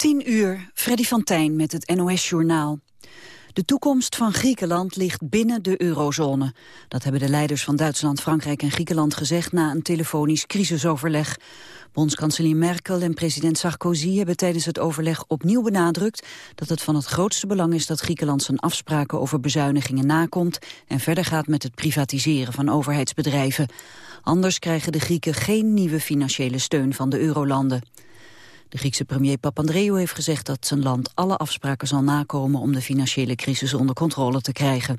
10 uur, Freddy van Tijn met het NOS-journaal. De toekomst van Griekenland ligt binnen de eurozone. Dat hebben de leiders van Duitsland, Frankrijk en Griekenland gezegd... na een telefonisch crisisoverleg. Bondskanselier Merkel en president Sarkozy hebben tijdens het overleg opnieuw benadrukt... dat het van het grootste belang is dat Griekenland zijn afspraken over bezuinigingen nakomt... en verder gaat met het privatiseren van overheidsbedrijven. Anders krijgen de Grieken geen nieuwe financiële steun van de eurolanden. De Griekse premier Papandreou heeft gezegd dat zijn land alle afspraken zal nakomen om de financiële crisis onder controle te krijgen.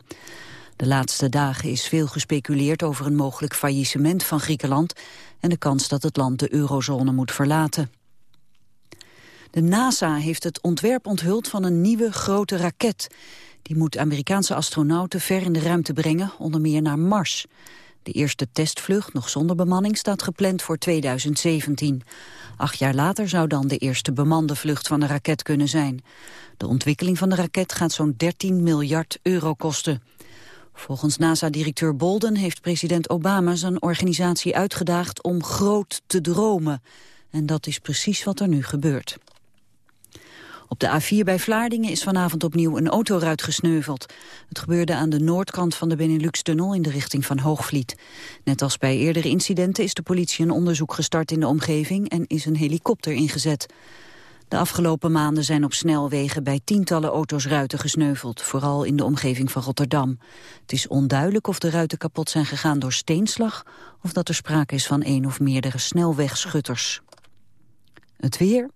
De laatste dagen is veel gespeculeerd over een mogelijk faillissement van Griekenland en de kans dat het land de eurozone moet verlaten. De NASA heeft het ontwerp onthuld van een nieuwe grote raket. Die moet Amerikaanse astronauten ver in de ruimte brengen, onder meer naar Mars. De eerste testvlucht, nog zonder bemanning, staat gepland voor 2017. Acht jaar later zou dan de eerste bemande vlucht van de raket kunnen zijn. De ontwikkeling van de raket gaat zo'n 13 miljard euro kosten. Volgens NASA-directeur Bolden heeft president Obama zijn organisatie uitgedaagd om groot te dromen. En dat is precies wat er nu gebeurt. Op de A4 bij Vlaardingen is vanavond opnieuw een autoruit gesneuveld. Het gebeurde aan de noordkant van de Benelux-tunnel in de richting van Hoogvliet. Net als bij eerdere incidenten is de politie een onderzoek gestart in de omgeving en is een helikopter ingezet. De afgelopen maanden zijn op snelwegen bij tientallen auto's ruiten gesneuveld, vooral in de omgeving van Rotterdam. Het is onduidelijk of de ruiten kapot zijn gegaan door steenslag of dat er sprake is van één of meerdere snelwegschutters. Het weer.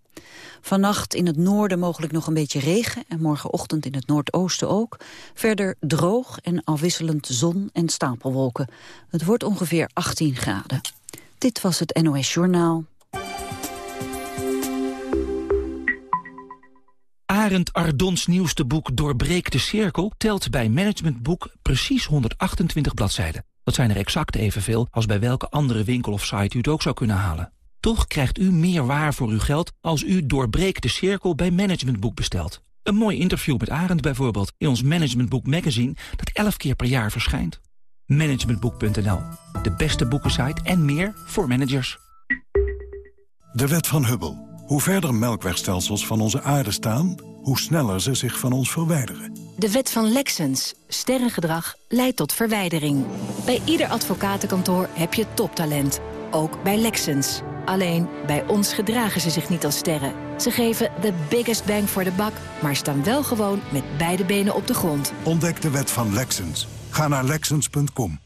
Vannacht in het noorden mogelijk nog een beetje regen en morgenochtend in het noordoosten ook. Verder droog en afwisselend zon en stapelwolken. Het wordt ongeveer 18 graden. Dit was het NOS Journaal. Arend Ardons nieuwste boek Doorbreek de Cirkel telt bij Managementboek precies 128 bladzijden. Dat zijn er exact evenveel als bij welke andere winkel of site u het ook zou kunnen halen. Toch krijgt u meer waar voor uw geld als u Doorbreek de Cirkel bij Managementboek bestelt. Een mooi interview met Arend bijvoorbeeld in ons Managementboek magazine dat 11 keer per jaar verschijnt. Managementboek.nl, de beste boekensite en meer voor managers. De wet van Hubble. Hoe verder melkwegstelsels van onze aarde staan, hoe sneller ze zich van ons verwijderen. De wet van Lexens. Sterrengedrag leidt tot verwijdering. Bij ieder advocatenkantoor heb je toptalent. Ook bij Lexens. Alleen, bij ons gedragen ze zich niet als sterren. Ze geven de biggest bang voor de buck, maar staan wel gewoon met beide benen op de grond. Ontdek de wet van Lexens. Ga naar Lexens.com.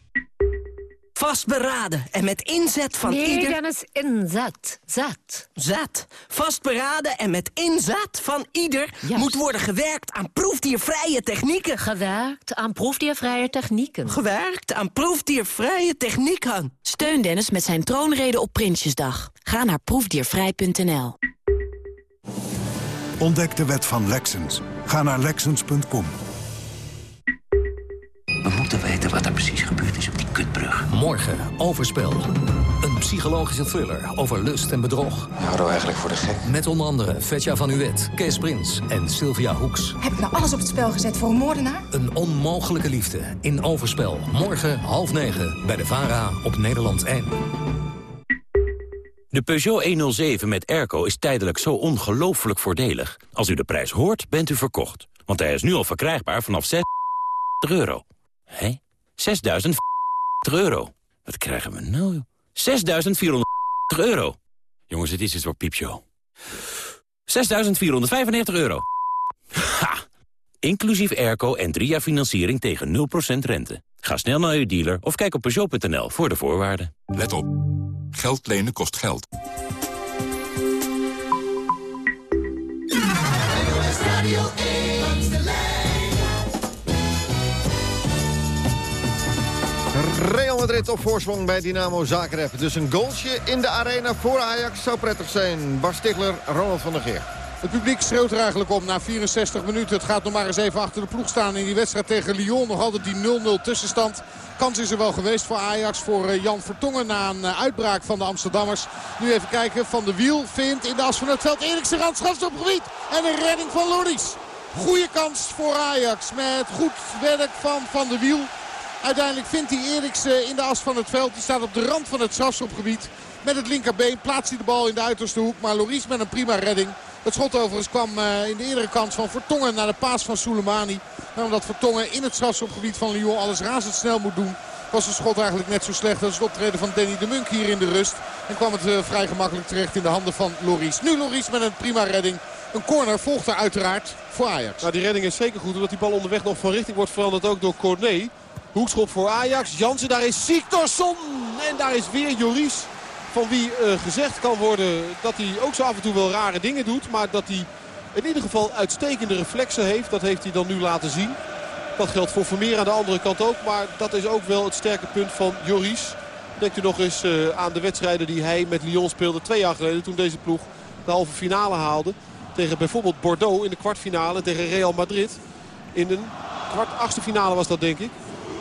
Vastberaden en met inzet van nee, ieder... Dennis, inzet. Zet. Zet. Vastberaden en met inzet van ieder... moet worden gewerkt aan proefdiervrije technieken. Gewerkt aan proefdiervrije technieken. Gewerkt aan proefdiervrije technieken. Steun Dennis met zijn troonrede op Prinsjesdag. Ga naar proefdiervrij.nl. Ontdek de wet van Lexens. Ga naar Lexens.com. Morgen, Overspel. Een psychologische thriller over lust en bedrog. Houden we eigenlijk voor de gek? Met onder andere Vetja van Uwet, Kees Prins en Sylvia Hoeks. Heb ik nou alles op het spel gezet voor een moordenaar? Een onmogelijke liefde in Overspel. Morgen half negen bij de VARA op Nederland 1. De Peugeot 107 met airco is tijdelijk zo ongelooflijk voordelig. Als u de prijs hoort, bent u verkocht. Want hij is nu al verkrijgbaar vanaf 6 euro. Hé? 6.000 euro. Wat krijgen we nou? 6.400 euro. Jongens, het is iets voor piepshow. 6.495 euro. Ha! Inclusief airco en drie jaar financiering tegen 0% rente. Ga snel naar uw dealer of kijk op Peugeot.nl voor de voorwaarden. Let op. Geld lenen kost geld. Real Madrid op voorsprong bij Dynamo Zagreb. Dus een goaltje in de arena voor Ajax zou prettig zijn. Bas Stigler, Ronald van der Geer. Het publiek schreeuwt er eigenlijk om na 64 minuten. Het gaat nog maar eens even achter de ploeg staan in die wedstrijd tegen Lyon. Nog altijd die 0-0 tussenstand. Kans is er wel geweest voor Ajax, voor eh, Jan Vertongen na een eh, uitbraak van de Amsterdammers. Nu even kijken, Van de Wiel vindt in de as van het veld Eriksen randschafs op gebied. En een redding van Loris. Goede kans voor Ajax met goed werk van Van de Wiel. Uiteindelijk vindt hij Eriksen in de as van het veld. Die staat op de rand van het strafschopgebied. Met het linkerbeen plaatst hij de bal in de uiterste hoek. Maar Loris met een prima redding Het schot overigens kwam in de eerdere kant van Vertongen naar de paas van Soleimani. Maar omdat Vertongen in het strafschopgebied van Lyon alles razendsnel moet doen was het schot eigenlijk net zo slecht als het optreden van Danny de Munk hier in de rust. En kwam het uh, vrij gemakkelijk terecht in de handen van Loris. Nu Loris met een prima redding. Een corner volgt er uiteraard voor Ajax. Nou, die redding is zeker goed omdat die bal onderweg nog van richting wordt veranderd ook door Cornet. Hoekschop voor Ajax. Jansen, daar is Siktorsson. En daar is weer Joris. Van wie uh, gezegd kan worden dat hij ook zo af en toe wel rare dingen doet. Maar dat hij in ieder geval uitstekende reflexen heeft. Dat heeft hij dan nu laten zien. Dat geldt voor Vermeer aan de andere kant ook. Maar dat is ook wel het sterke punt van Joris. Denkt u nog eens uh, aan de wedstrijden die hij met Lyon speelde twee jaar geleden. Toen deze ploeg de halve finale haalde. Tegen bijvoorbeeld Bordeaux in de kwartfinale. Tegen Real Madrid. In een kwart achtste finale was dat denk ik.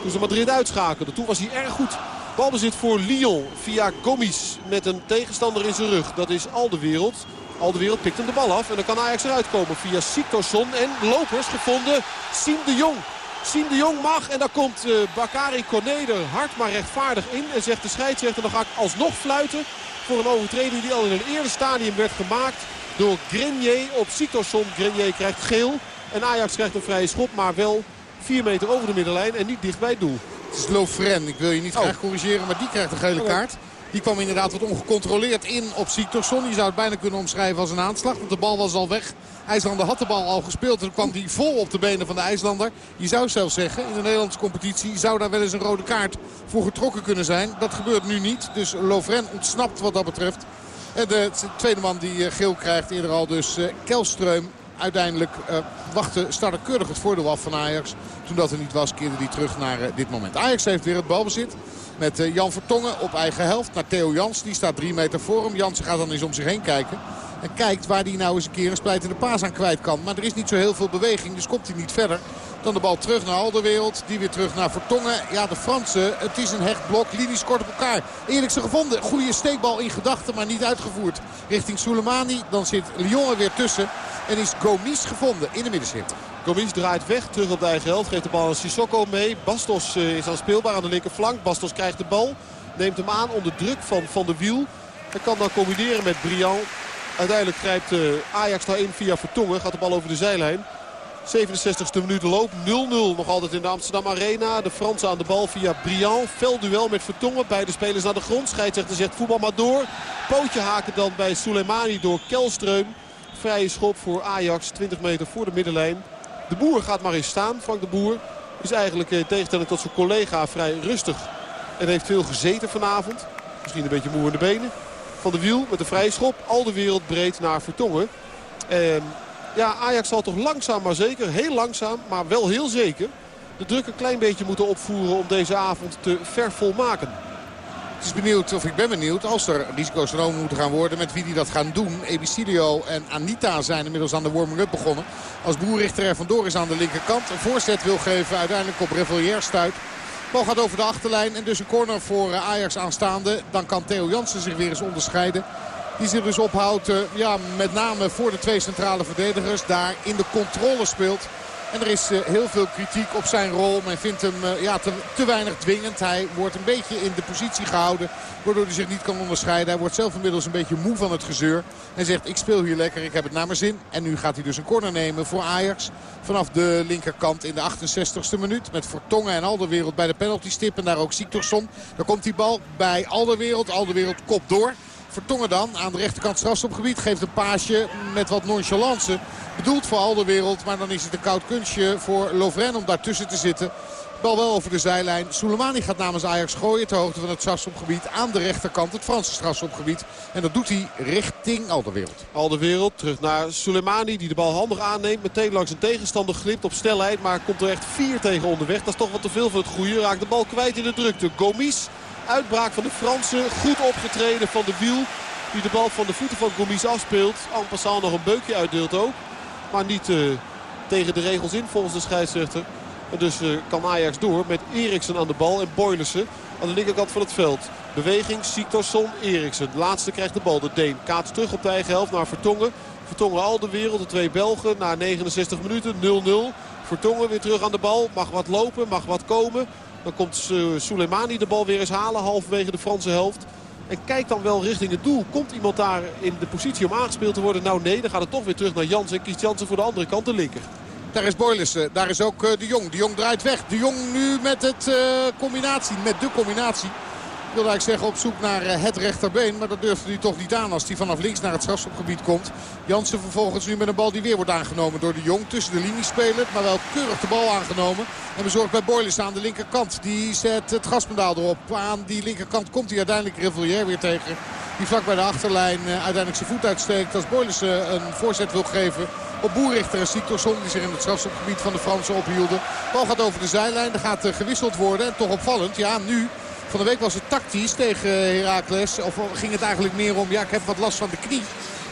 Toen ze Madrid uitschakelden. Toen was hij erg goed. Balbezit voor Lyon via Gomis met een tegenstander in zijn rug. Dat is al de wereld. Al de wereld pikt hem de bal af. En dan kan Ajax eruit komen via Siktorsson. En lopers gevonden. Siem de Jong. Siem de Jong mag. En dan komt uh, Bakari Corné er hard maar rechtvaardig in. En zegt de scheidsrechter dan ga ik alsnog fluiten. Voor een overtreding die al in een eerder stadium werd gemaakt. Door Grenier op Siktorsson. Grenier krijgt geel. En Ajax krijgt een vrije schop. Maar wel 4 meter over de middenlijn. En niet dicht bij het doel. Het is Lofren. Ik wil je niet oh. graag corrigeren. Maar die krijgt een gele kaart. Die kwam inderdaad wat ongecontroleerd in op Siktorsson. Je zou het bijna kunnen omschrijven als een aanslag. Want de bal was al weg. IJslander had de bal al gespeeld. En kwam die vol op de benen van de IJslander. Je zou zelfs zeggen, in de Nederlandse competitie zou daar wel eens een rode kaart voor getrokken kunnen zijn. Dat gebeurt nu niet. Dus Lovren ontsnapt wat dat betreft. En de tweede man die eh, geel krijgt eerder al dus uh, Kelstreum. Uiteindelijk uh, wachtte startte keurig het voordeel af van Ajax. Toen dat er niet was keerde hij terug naar uh, dit moment. Ajax heeft weer het balbezit. Met uh, Jan Vertongen op eigen helft naar Theo Jans. Die staat drie meter voor hem. Jans gaat dan eens om zich heen kijken. En kijkt waar hij nou eens een keer een splijtende paas aan kwijt kan. Maar er is niet zo heel veel beweging, dus komt hij niet verder. Dan de bal terug naar Alderwereld. Die weer terug naar Vertongen. Ja, de Fransen, het is een hecht blok. Linies kort op elkaar. Eerlijkste gevonden. Goede steekbal in gedachten, maar niet uitgevoerd. Richting Soleimani. Dan zit Lyon er weer tussen. En is Gomis gevonden in de middenstip. Gomis draait weg, terug op de eigen helft. Geeft de bal aan Sissoko mee. Bastos eh, is al speelbaar aan de linkerflank. Bastos krijgt de bal. Neemt hem aan onder druk van Van de Wiel. Hij kan dan combineren met Briand. Uiteindelijk grijpt uh, Ajax daarin via Vertongen. Gaat de bal over de zijlijn. 67e minuut loop. 0-0 nog altijd in de Amsterdam Arena. De Fransen aan de bal via Briand. Veldduel met Vertongen. Beide spelers naar de grond. Scheidsrechter zegt voetbal maar door. Pootje haken dan bij Soleimani door Kelstreum. Vrije schop voor Ajax. 20 meter voor de middenlijn. De Boer gaat maar eens staan. Frank de Boer is eigenlijk in tegenstelling tot zijn collega vrij rustig. En heeft veel gezeten vanavond. Misschien een beetje moe in de benen. Van de Wiel met een vrije schop. Al de wereld breed naar Vertongen. En ja, Ajax zal toch langzaam maar zeker, heel langzaam, maar wel heel zeker... de druk een klein beetje moeten opvoeren om deze avond te vervolmaken. Het is benieuwd, of ik ben benieuwd, als er risico's genomen moeten gaan worden... met wie die dat gaan doen. Ebicilio en Anita zijn inmiddels aan de warming-up begonnen. Als Boerrichter er vandoor is aan de linkerkant. Een voorzet wil geven, uiteindelijk op Revillière stuit. Bal gaat over de achterlijn en dus een corner voor eh, Ajax aanstaande. Dan kan Theo Jansen zich weer eens onderscheiden. Die zich dus ophoudt, uh, ja, met name voor de twee centrale verdedigers. Daar in de controle speelt. En er is uh, heel veel kritiek op zijn rol. Men vindt hem uh, ja, te, te, weinig dwingend. Hij wordt een beetje in de positie gehouden. Waardoor hij zich niet kan onderscheiden. Hij wordt zelf inmiddels een beetje moe van het gezeur. En zegt ik speel hier lekker, ik heb het naar mijn zin. En nu gaat hij dus een corner nemen voor Ajax. Vanaf de linkerkant in de 68ste minuut. Met Vertongen en Alderwereld bij de penaltystip. En daar ook Siktorsson. Daar komt die bal bij Alderwereld. Alderwereld kop door. Vertongen dan aan de rechterkant strafstopgebied. Geeft een paasje met wat nonchalance. Bedoeld voor al de wereld. Maar dan is het een koud kunstje voor Lovren om daartussen te zitten. Bal wel over de zijlijn. Soleimani gaat namens Ajax gooien ter hoogte van het strafschopgebied aan de rechterkant. Het Franse strafschopgebied. En dat doet hij richting Alderwereld. Alderwereld terug naar Soleimani die de bal handig aanneemt. Meteen langs een tegenstander glipt op snelheid. Maar komt er echt vier tegen onderweg. Dat is toch wat te veel voor het goede. Raakt de bal kwijt in de drukte. Gomis uitbraak van de Fransen. Goed opgetreden van de wiel. Die de bal van de voeten van Gomis afspeelt. En nog een beukje uitdeelt ook. Maar niet uh, tegen de regels in volgens de scheidsrechter. En dus uh, kan Ajax door met Eriksen aan de bal en Boylissen aan de linkerkant van het veld. Beweging, Siktorsson, Eriksen. De laatste krijgt de bal, de Deen. Kaats terug op de eigen helft naar Vertongen. Vertongen al de wereld, de twee Belgen na 69 minuten 0-0. Vertongen weer terug aan de bal, mag wat lopen, mag wat komen. Dan komt Soleimani de bal weer eens halen halverwege de Franse helft. En kijkt dan wel richting het doel. Komt iemand daar in de positie om aangespeeld te worden? Nou nee, dan gaat het toch weer terug naar Jansen. En kiest Jansen voor de andere kant, de linker. Daar is Boylissen. Daar is ook De Jong. De Jong draait weg. De Jong nu met het combinatie. Met de combinatie. Ik wilde eigenlijk zeggen op zoek naar eh, het rechterbeen. Maar dat durfde hij toch niet aan als hij vanaf links naar het strafschopgebied komt. Jansen vervolgens nu met een bal die weer wordt aangenomen door de Jong. Tussen de linies spelend, maar wel keurig de bal aangenomen. En bezorgd bij Boylis aan de linkerkant. Die zet het gaspedaal erop. Aan die linkerkant komt hij uiteindelijk Rivolier weer tegen. Die vlak bij de achterlijn uh, uiteindelijk zijn voet uitsteekt. Als Boylis uh, een voorzet wil geven op Boerichter en Siktorsson. Die zich in het strafschopgebied van de Fransen ophielden. Bal gaat over de zijlijn. Er gaat gewisseld worden. En toch opvallend. Ja, nu van de week was het tactisch tegen Heracles. Of ging het eigenlijk meer om, ja ik heb wat last van de knie.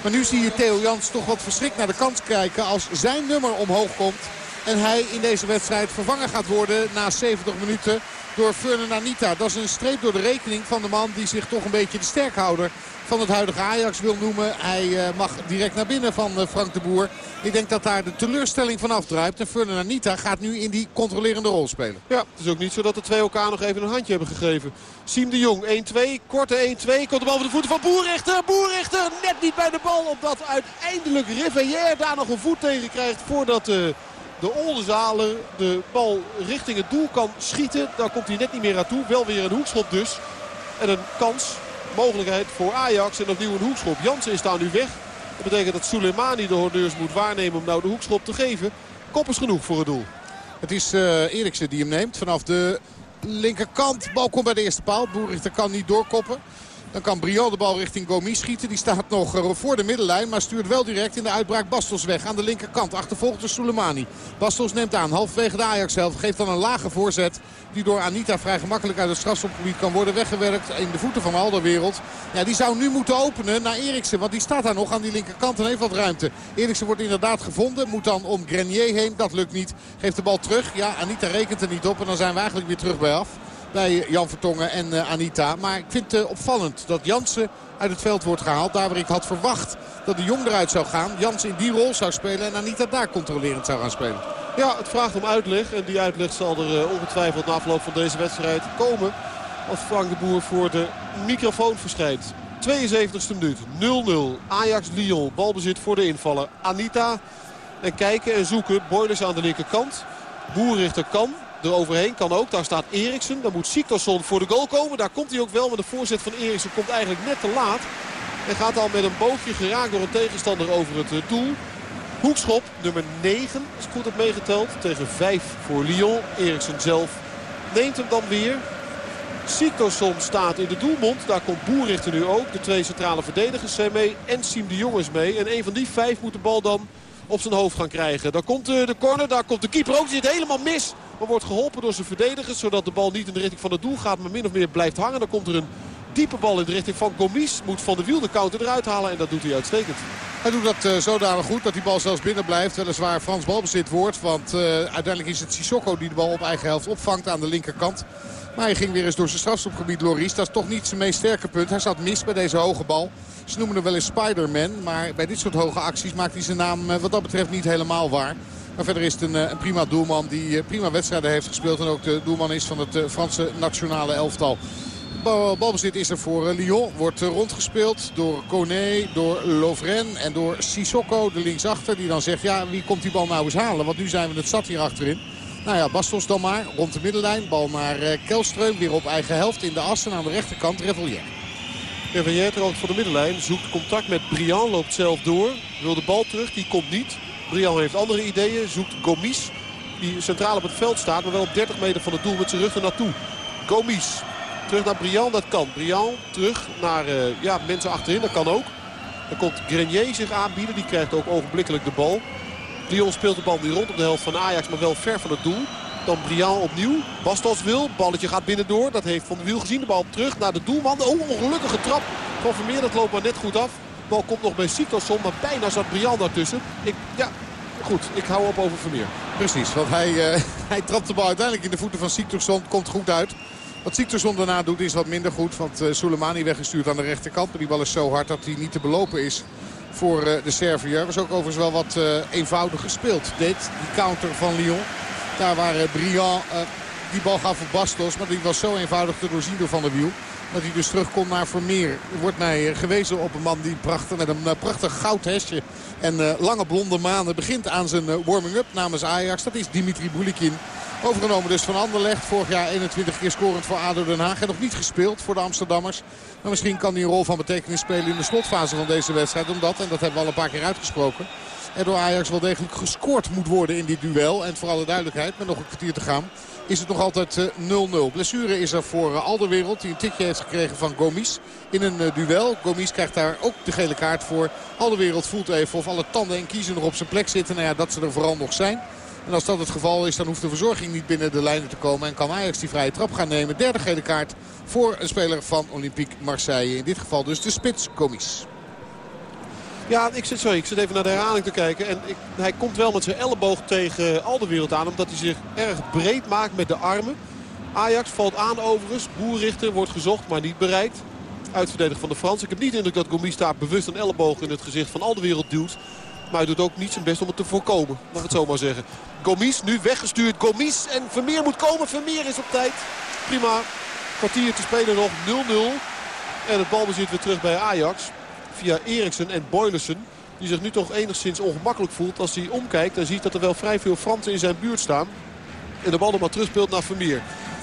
Maar nu zie je Theo Jans toch wat verschrikt naar de kant kijken als zijn nummer omhoog komt. En hij in deze wedstrijd vervangen gaat worden na 70 minuten door Fernand Anita. Dat is een streep door de rekening van de man die zich toch een beetje de sterkhouder van het huidige Ajax wil noemen. Hij eh, mag direct naar binnen van eh, Frank de Boer. Ik denk dat daar de teleurstelling van afdruipt. En Fernand Anita gaat nu in die controlerende rol spelen. Ja, het is ook niet zo dat de twee elkaar nog even een handje hebben gegeven. Siem de Jong 1-2, korte 1-2. Komt de bal voor de voeten van Boerrichter. Boerrichter net niet bij de bal. Omdat uiteindelijk Rivière daar nog een voet tegen krijgt voordat... Uh, de Oldenzaler de bal richting het doel kan schieten. Daar komt hij net niet meer aan toe. Wel weer een hoekschop dus. En een kans, mogelijkheid voor Ajax. En opnieuw een hoekschop. Jansen is daar nu weg. Dat betekent dat Soleimani de honneurs moet waarnemen om nou de hoekschop te geven. Kop is genoeg voor het doel. Het is uh, Eriksen die hem neemt vanaf de linkerkant. Bal komt bij de eerste paal. Boerichter kan niet doorkoppen. Dan kan Briand de bal richting Gomis schieten. Die staat nog eh, voor de middenlijn. Maar stuurt wel direct in de uitbraak Bastos weg. Aan de linkerkant. Achtervolgt de Soleimani. Bastos neemt aan. Halfwege de Ajax-helft. Geeft dan een lage voorzet. Die door Anita vrij gemakkelijk uit het strafschopgebied kan worden weggewerkt. In de voeten van Alderwereld. Ja, die zou nu moeten openen naar Eriksen. Want die staat daar nog aan die linkerkant en heeft wat ruimte. Eriksen wordt inderdaad gevonden. Moet dan om Grenier heen. Dat lukt niet. Geeft de bal terug. Ja, Anita rekent er niet op. En dan zijn we eigenlijk weer terug bij af bij Jan Vertongen en uh, Anita. Maar ik vind het uh, opvallend dat Jansen uit het veld wordt gehaald. Daar waar ik had verwacht dat de Jong eruit zou gaan. Jansen in die rol zou spelen en Anita daar controlerend zou gaan spelen. Ja, het vraagt om uitleg. En die uitleg zal er uh, ongetwijfeld na afloop van deze wedstrijd komen. Als Frank de Boer voor de microfoon verschijnt. 72e minuut, 0-0. Ajax-Lyon, balbezit voor de invaller. Anita en kijken en zoeken. Boilers aan de linkerkant. Boerrichter kan, er overheen kan ook. Daar staat Eriksen. Dan moet Siktorsson voor de goal komen. Daar komt hij ook wel. Maar de voorzet van Eriksen komt eigenlijk net te laat. En gaat al met een boogje geraakt door een tegenstander over het eh, doel. Hoekschop nummer 9, als ik goed heb meegeteld. Tegen 5 voor Lyon. Eriksen zelf neemt hem dan weer. Siktorsson staat in de doelmond. Daar komt Boerrichter nu ook. De twee centrale verdedigers zijn mee. En Siem de Jong is mee. En een van die vijf moet de bal dan op zijn hoofd gaan krijgen. Dan komt eh, de corner. Daar komt de keeper ook. Zit helemaal mis. Maar wordt geholpen door zijn verdedigers. Zodat de bal niet in de richting van het doel gaat. Maar min of meer blijft hangen. Dan komt er een diepe bal in de richting van Gomis. Moet Van de Wiel de counter eruit halen. En dat doet hij uitstekend. Hij doet dat uh, zodanig goed dat die bal zelfs binnen blijft. Weliswaar Frans balbezit wordt. Want uh, uiteindelijk is het Sissoko die de bal op eigen helft opvangt aan de linkerkant. Maar hij ging weer eens door zijn strafschopgebied Loris. Dat is toch niet zijn meest sterke punt. Hij zat mis bij deze hoge bal. Ze noemen hem wel eens Spider-Man. Maar bij dit soort hoge acties maakt hij zijn naam wat dat betreft niet helemaal waar. Maar verder is het een, een prima doelman die prima wedstrijden heeft gespeeld. En ook de doelman is van het Franse nationale elftal. Balbezit is er voor Lyon. Wordt rondgespeeld door Kone, door Lovren en door Sissoko, de linksachter. Die dan zegt, ja, wie komt die bal nou eens halen? Want nu zijn we het zat hier achterin. Nou ja, Bastos dan maar. Rond de middenlijn. Bal naar Kelstreum. Weer op eigen helft in de assen aan de rechterkant. Revelier. Revelier troogt voor de middenlijn. Zoekt contact met Briand. Loopt zelf door. Wil de bal terug. Die komt niet. Briand heeft andere ideeën. Zoekt Gomis. Die centraal op het veld staat. Maar wel op 30 meter van het doel met zijn rug er naartoe. Gomis. Terug naar Briand. Dat kan. Briand terug naar uh, ja, mensen achterin. Dat kan ook. Dan komt Grenier zich aanbieden. Die krijgt ook ogenblikkelijk de bal. Lyon speelt de bal nu rond op de helft van Ajax. Maar wel ver van het doel. Dan Briand opnieuw. Bastos wil. Balletje gaat binnendoor. Dat heeft Van de Wiel gezien. De bal terug naar de doelman. Oh, ongelukkige trap van Vermeer. Dat loopt maar net goed af. De bal komt nog bij Siktorsson. Maar bijna zat Briand daartussen. Ik, ja, goed. Ik hou op over Vermeer. Precies. Want hij, uh, hij trapt de bal uiteindelijk in de voeten van Siktorsson. Komt goed uit. Wat Siktorsson daarna doet is wat minder goed. Want uh, Soleimani weggestuurd aan de rechterkant. Maar die bal is zo hard dat hij niet te belopen is voor uh, de Serviër. Was ook overigens wel wat uh, eenvoudig gespeeld. Dit, die counter van Lyon. Daar waar Briand die bal gaf voor Bastos. Maar die was zo eenvoudig te doorzien door Van der Wiel. Dat hij dus terugkomt naar Vermeer. Er wordt mij gewezen op een man die prachtig, met een prachtig goud hesje en lange blonde manen begint aan zijn warming-up namens Ajax. Dat is Dimitri Boulikin. Overgenomen dus van Anderlecht. Vorig jaar 21 keer scorend voor ADO Den Haag. En nog niet gespeeld voor de Amsterdammers. Maar misschien kan hij een rol van betekenis spelen in de slotfase van deze wedstrijd. Omdat, en dat hebben we al een paar keer uitgesproken... er door Ajax wel degelijk gescoord moet worden in dit duel. En voor alle duidelijkheid, met nog een kwartier te gaan... is het nog altijd 0-0. Blessure is er voor Alderwereld. Die een tikje heeft gekregen van Gomis in een duel. Gomis krijgt daar ook de gele kaart voor. Alderwereld voelt even of alle tanden en kiezen nog op zijn plek zitten. Nou ja, dat ze er vooral nog zijn. En als dat het geval is, dan hoeft de verzorging niet binnen de lijnen te komen. En kan Ajax die vrije trap gaan nemen. Derde gele kaart voor een speler van Olympique Marseille. In dit geval dus de spits Gomis. Ja, ik zit, sorry, ik zit even naar de herhaling te kijken. En ik, hij komt wel met zijn elleboog tegen Alderwereld aan. Omdat hij zich erg breed maakt met de armen. Ajax valt aan overigens. Boerrichter wordt gezocht, maar niet bereikt. Uitverdediger van de Frans. Ik heb niet de indruk dat Gomis daar bewust een elleboog in het gezicht van Alderwereld duwt. Maar hij doet ook niet zijn best om het te voorkomen. Mag het zo maar zeggen. Gomis nu weggestuurd. Gomis en Vermeer moet komen. Vermeer is op tijd. Prima. Kwartier te spelen nog. 0-0. En het balbezit weer terug bij Ajax. Via Eriksen en Boylussen. Die zich nu toch enigszins ongemakkelijk voelt als hij omkijkt. En ziet dat er wel vrij veel Fransen in zijn buurt staan. En de bal nog maar terugspeelt naar Vermeer.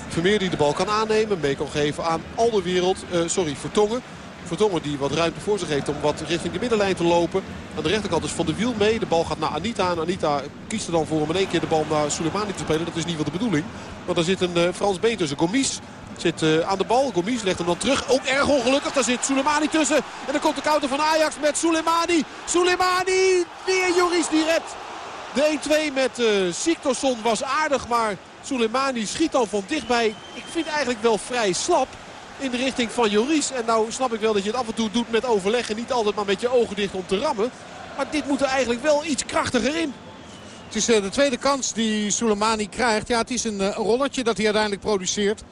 Vermeer die de bal kan aannemen. Mee kan geven aan Alderwereld. Uh, sorry, Vertongen. Vertongen die wat ruimte voor zich heeft om wat richting de middenlijn te lopen. Aan de rechterkant is Van de Wiel mee. De bal gaat naar Anita. Anita kiest er dan voor om in één keer de bal naar Soleimani te spelen. Dat is niet wat de bedoeling. Want daar zit een uh, Frans been tussen. Gomis zit uh, aan de bal. Gomis legt hem dan terug. Ook erg ongelukkig. Daar zit Soleimani tussen. En dan komt de counter van Ajax met Soleimani. Soleimani. Weer Joris die. De 1-2 met uh, was aardig. Maar Soleimani schiet dan van dichtbij. Ik vind eigenlijk wel vrij slap in de richting van Joris. En nou snap ik wel dat je het af en toe doet met overleg. En niet altijd maar met je ogen dicht om te rammen. Maar dit moet er eigenlijk wel iets krachtiger in. Het is de tweede kans die Soleimani krijgt. Ja, het is een, rollertje dat hij uiteindelijk produceert.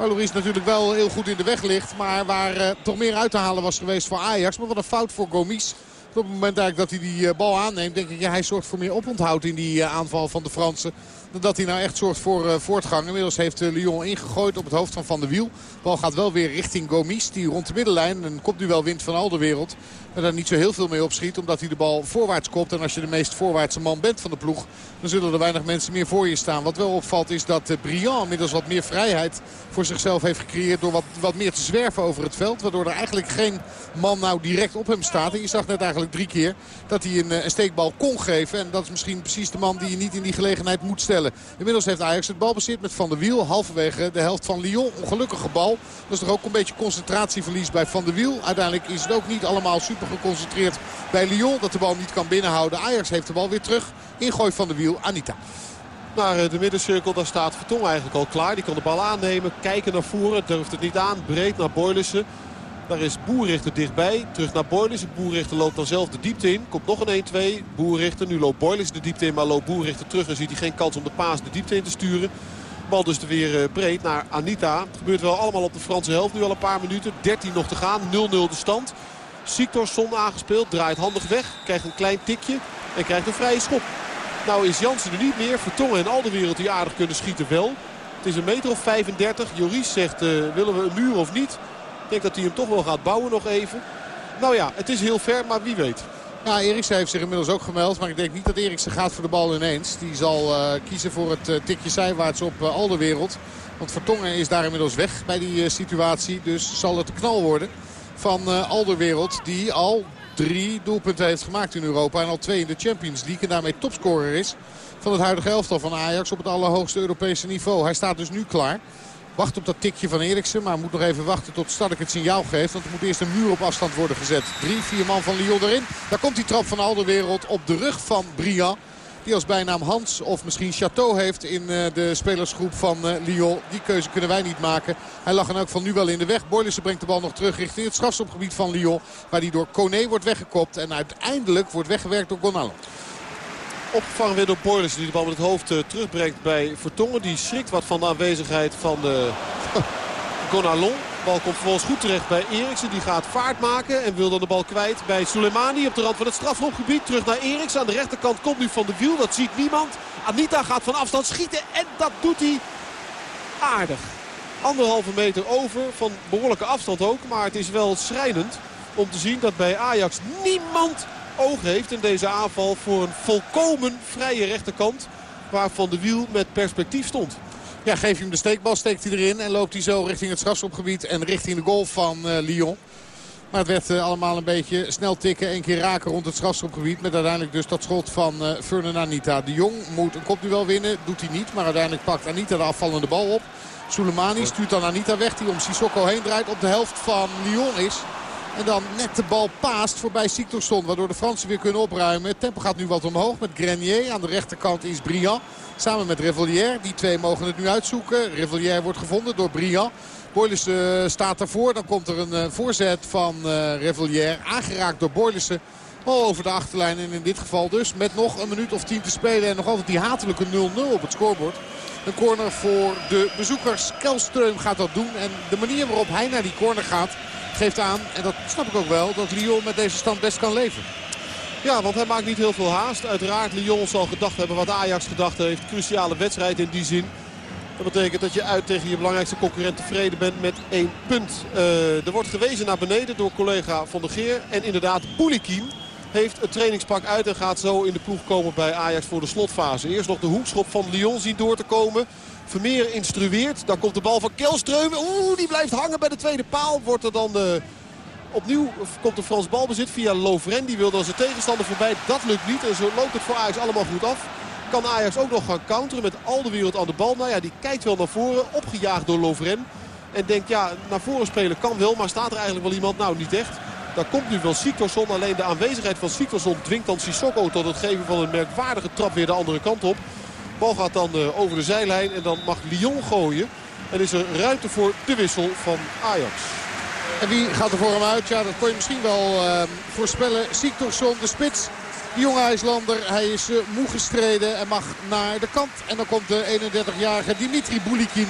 Waar Loris natuurlijk wel heel goed in de weg ligt. Maar waar uh, toch meer uit te halen was geweest voor Ajax. Maar wat een fout voor Gomis. Op het moment eigenlijk dat hij die bal aanneemt, denk ik, ja, hij zorgt voor meer oponthoud in die aanval van de Fransen dat hij nou echt zorgt voor uh, voortgang. Inmiddels heeft uh, Lyon ingegooid op het hoofd van Van der Wiel. De bal gaat wel weer richting Gomis. Die rond de middenlijn een kopduel wint van al de wereld. Maar daar niet zo heel veel mee opschiet. Omdat hij de bal voorwaarts kopt. En als je de meest voorwaartse man bent van de ploeg. Dan zullen er weinig mensen meer voor je staan. Wat wel opvalt is dat uh, Briand inmiddels wat meer vrijheid voor zichzelf heeft gecreëerd. Door wat, wat meer te zwerven over het veld. Waardoor er eigenlijk geen man nou direct op hem staat. En je zag net eigenlijk drie keer dat hij een, een steekbal kon geven. En dat is misschien precies de man die je niet in die gelegenheid moet stellen. Inmiddels heeft Ajax het balbezit met Van der Wiel. Halverwege de helft van Lyon. Ongelukkige bal. Dat is toch ook een beetje concentratieverlies bij Van der Wiel. Uiteindelijk is het ook niet allemaal super geconcentreerd bij Lyon. Dat de bal niet kan binnenhouden. Ajax heeft de bal weer terug. Ingooi Van der Wiel. Anita. Naar eh, de middencirkel, daar staat Vertongen eigenlijk al klaar. Die kan de bal aannemen, kijken naar voren, durft het niet aan. Breed naar Boylissen. Daar is Boerrichter dichtbij. Terug naar Boylissen. Boerrichter loopt dan zelf de diepte in. Komt nog een 1-2. Boerrichter. Nu loopt Boylissen de diepte in. Maar loopt Boerrichter terug en ziet hij geen kans om de paas de diepte in te sturen. Bal dus weer eh, breed naar Anita. Het gebeurt wel allemaal op de Franse helft. Nu al een paar minuten. 13 nog te gaan. 0-0 de stand. Siktorsson aangespeeld. Draait handig weg. Krijgt een klein tikje. En krijgt een vrije schop. Nou is Jansen er niet meer. Vertongen en al de wereld die aardig kunnen schieten wel. Het is een meter of 35. Joris zegt, uh, willen we een muur of niet? Denk dat hij hem toch wel gaat bouwen nog even. Nou ja, het is heel ver, maar wie weet. Ja, Eriksen heeft zich inmiddels ook gemeld. Maar ik denk niet dat Eriksen gaat voor de bal ineens. Die zal uh, kiezen voor het uh, tikje zijwaarts op uh, Alderwereld. Want Vertongen is daar inmiddels weg bij die situatie. Dus zal het de knal worden van Alderwereld. Die al drie doelpunten heeft gemaakt in Europa. En al twee in de Champions League. En daarmee topscorer is van het huidige elftal van Ajax op het allerhoogste Europese niveau. Hij staat dus nu klaar. Wacht op dat tikje van Eriksen. Maar moet nog even wachten tot Stark het signaal geeft. Want er moet eerst een muur op afstand worden gezet. Drie, vier man van Lyon erin. Daar komt die trap van Alderwereld op de rug van Briand. Die als bijnaam Hans of misschien Chateau heeft in de spelersgroep van Lyon. Die keuze kunnen wij niet maken. Hij lag dan ook van nu wel in de weg. Boylissen brengt de bal nog terug richting het strafschopgebied van Lyon. Waar die door Kone wordt weggekopt. En uiteindelijk wordt weggewerkt door Gonalon. Opgevangen weer door Boylissen die de bal met het hoofd uh, terugbrengt bij Vertongen. Die schrikt wat van de aanwezigheid van de Gonalon. De bal komt vervolgens goed terecht bij Eriksen. Die gaat vaart maken en wil dan de bal kwijt bij Soleimani op de rand van het strafhofgebied. Terug naar Eriksen. Aan de rechterkant komt nu Van de Wiel. Dat ziet niemand. Anita gaat van afstand schieten en dat doet hij aardig. anderhalve meter over. Van behoorlijke afstand ook. Maar het is wel schrijnend om te zien dat bij Ajax niemand oog heeft in deze aanval voor een volkomen vrije rechterkant. Waar Van de Wiel met perspectief stond. Ja, geef je hem de steekbal, steekt hij erin en loopt hij zo richting het strafschopgebied en richting de goal van uh, Lyon. Maar het werd uh, allemaal een beetje snel tikken. Eén keer raken rond het strafschopgebied. Met uiteindelijk dus dat schot van uh, Fernand Anita. De Jong moet een kopduel winnen. Doet hij niet. Maar uiteindelijk pakt Anita de afvallende bal op. Soleimani stuurt dan Anita weg. Die om Sissoko heen draait. Op de helft van Lyon is. En dan net de bal paast voorbij Siktorsson. Waardoor de Fransen weer kunnen opruimen. Het tempo gaat nu wat omhoog met Grenier. Aan de rechterkant is Briand. Samen met Revolier. Die twee mogen het nu uitzoeken. Revolier wordt gevonden door Briand. Boylissen uh, staat daarvoor. Dan komt er een uh, voorzet van uh. Aangeraakt door Boylissen. Over de achterlijn. En in dit geval dus met nog een minuut of tien te spelen. En nog altijd die hatelijke 0-0 op het scorebord. Een corner voor de bezoekers. Kelstreum gaat dat doen. En de manier waarop hij naar die corner gaat geeft aan, en dat snap ik ook wel, dat Lyon met deze stand best kan leven. Ja, want hij maakt niet heel veel haast. Uiteraard, Lyon zal gedacht hebben wat Ajax gedacht heeft. Cruciale wedstrijd in die zin. Dat betekent dat je uit tegen je belangrijkste concurrent tevreden bent met één punt. Uh, er wordt gewezen naar beneden door collega Van der Geer. En inderdaad, Boulikin heeft het trainingspak uit en gaat zo in de ploeg komen bij Ajax voor de slotfase. Eerst nog de hoekschop van Lyon zien door te komen. Vermeer instrueert. Dan komt de bal van Kelstreum. Oeh, die blijft hangen bij de tweede paal. Wordt er dan... Uh, Opnieuw komt de Frans balbezit via Lovren. Die wil dan zijn tegenstander voorbij. Dat lukt niet. En zo loopt het voor Ajax allemaal goed af. Kan Ajax ook nog gaan counteren met al de wereld aan de bal. Nou ja, die kijkt wel naar voren. Opgejaagd door Lovren. En denkt, ja, naar voren spelen kan wel. Maar staat er eigenlijk wel iemand? Nou, niet echt. Daar komt nu wel Siktorsson. Alleen de aanwezigheid van Siktorsson dwingt dan Sissoko tot het geven van een merkwaardige trap weer de andere kant op. Bal gaat dan uh, over de zijlijn en dan mag Lyon gooien. En is er ruimte voor de wissel van Ajax. En wie gaat er voor hem uit? Ja, dat kon je misschien wel uh, voorspellen. Siktorsson, de spits. De jonge IJslander, hij is uh, moe gestreden en mag naar de kant. En dan komt de 31-jarige Dimitri Boulikin.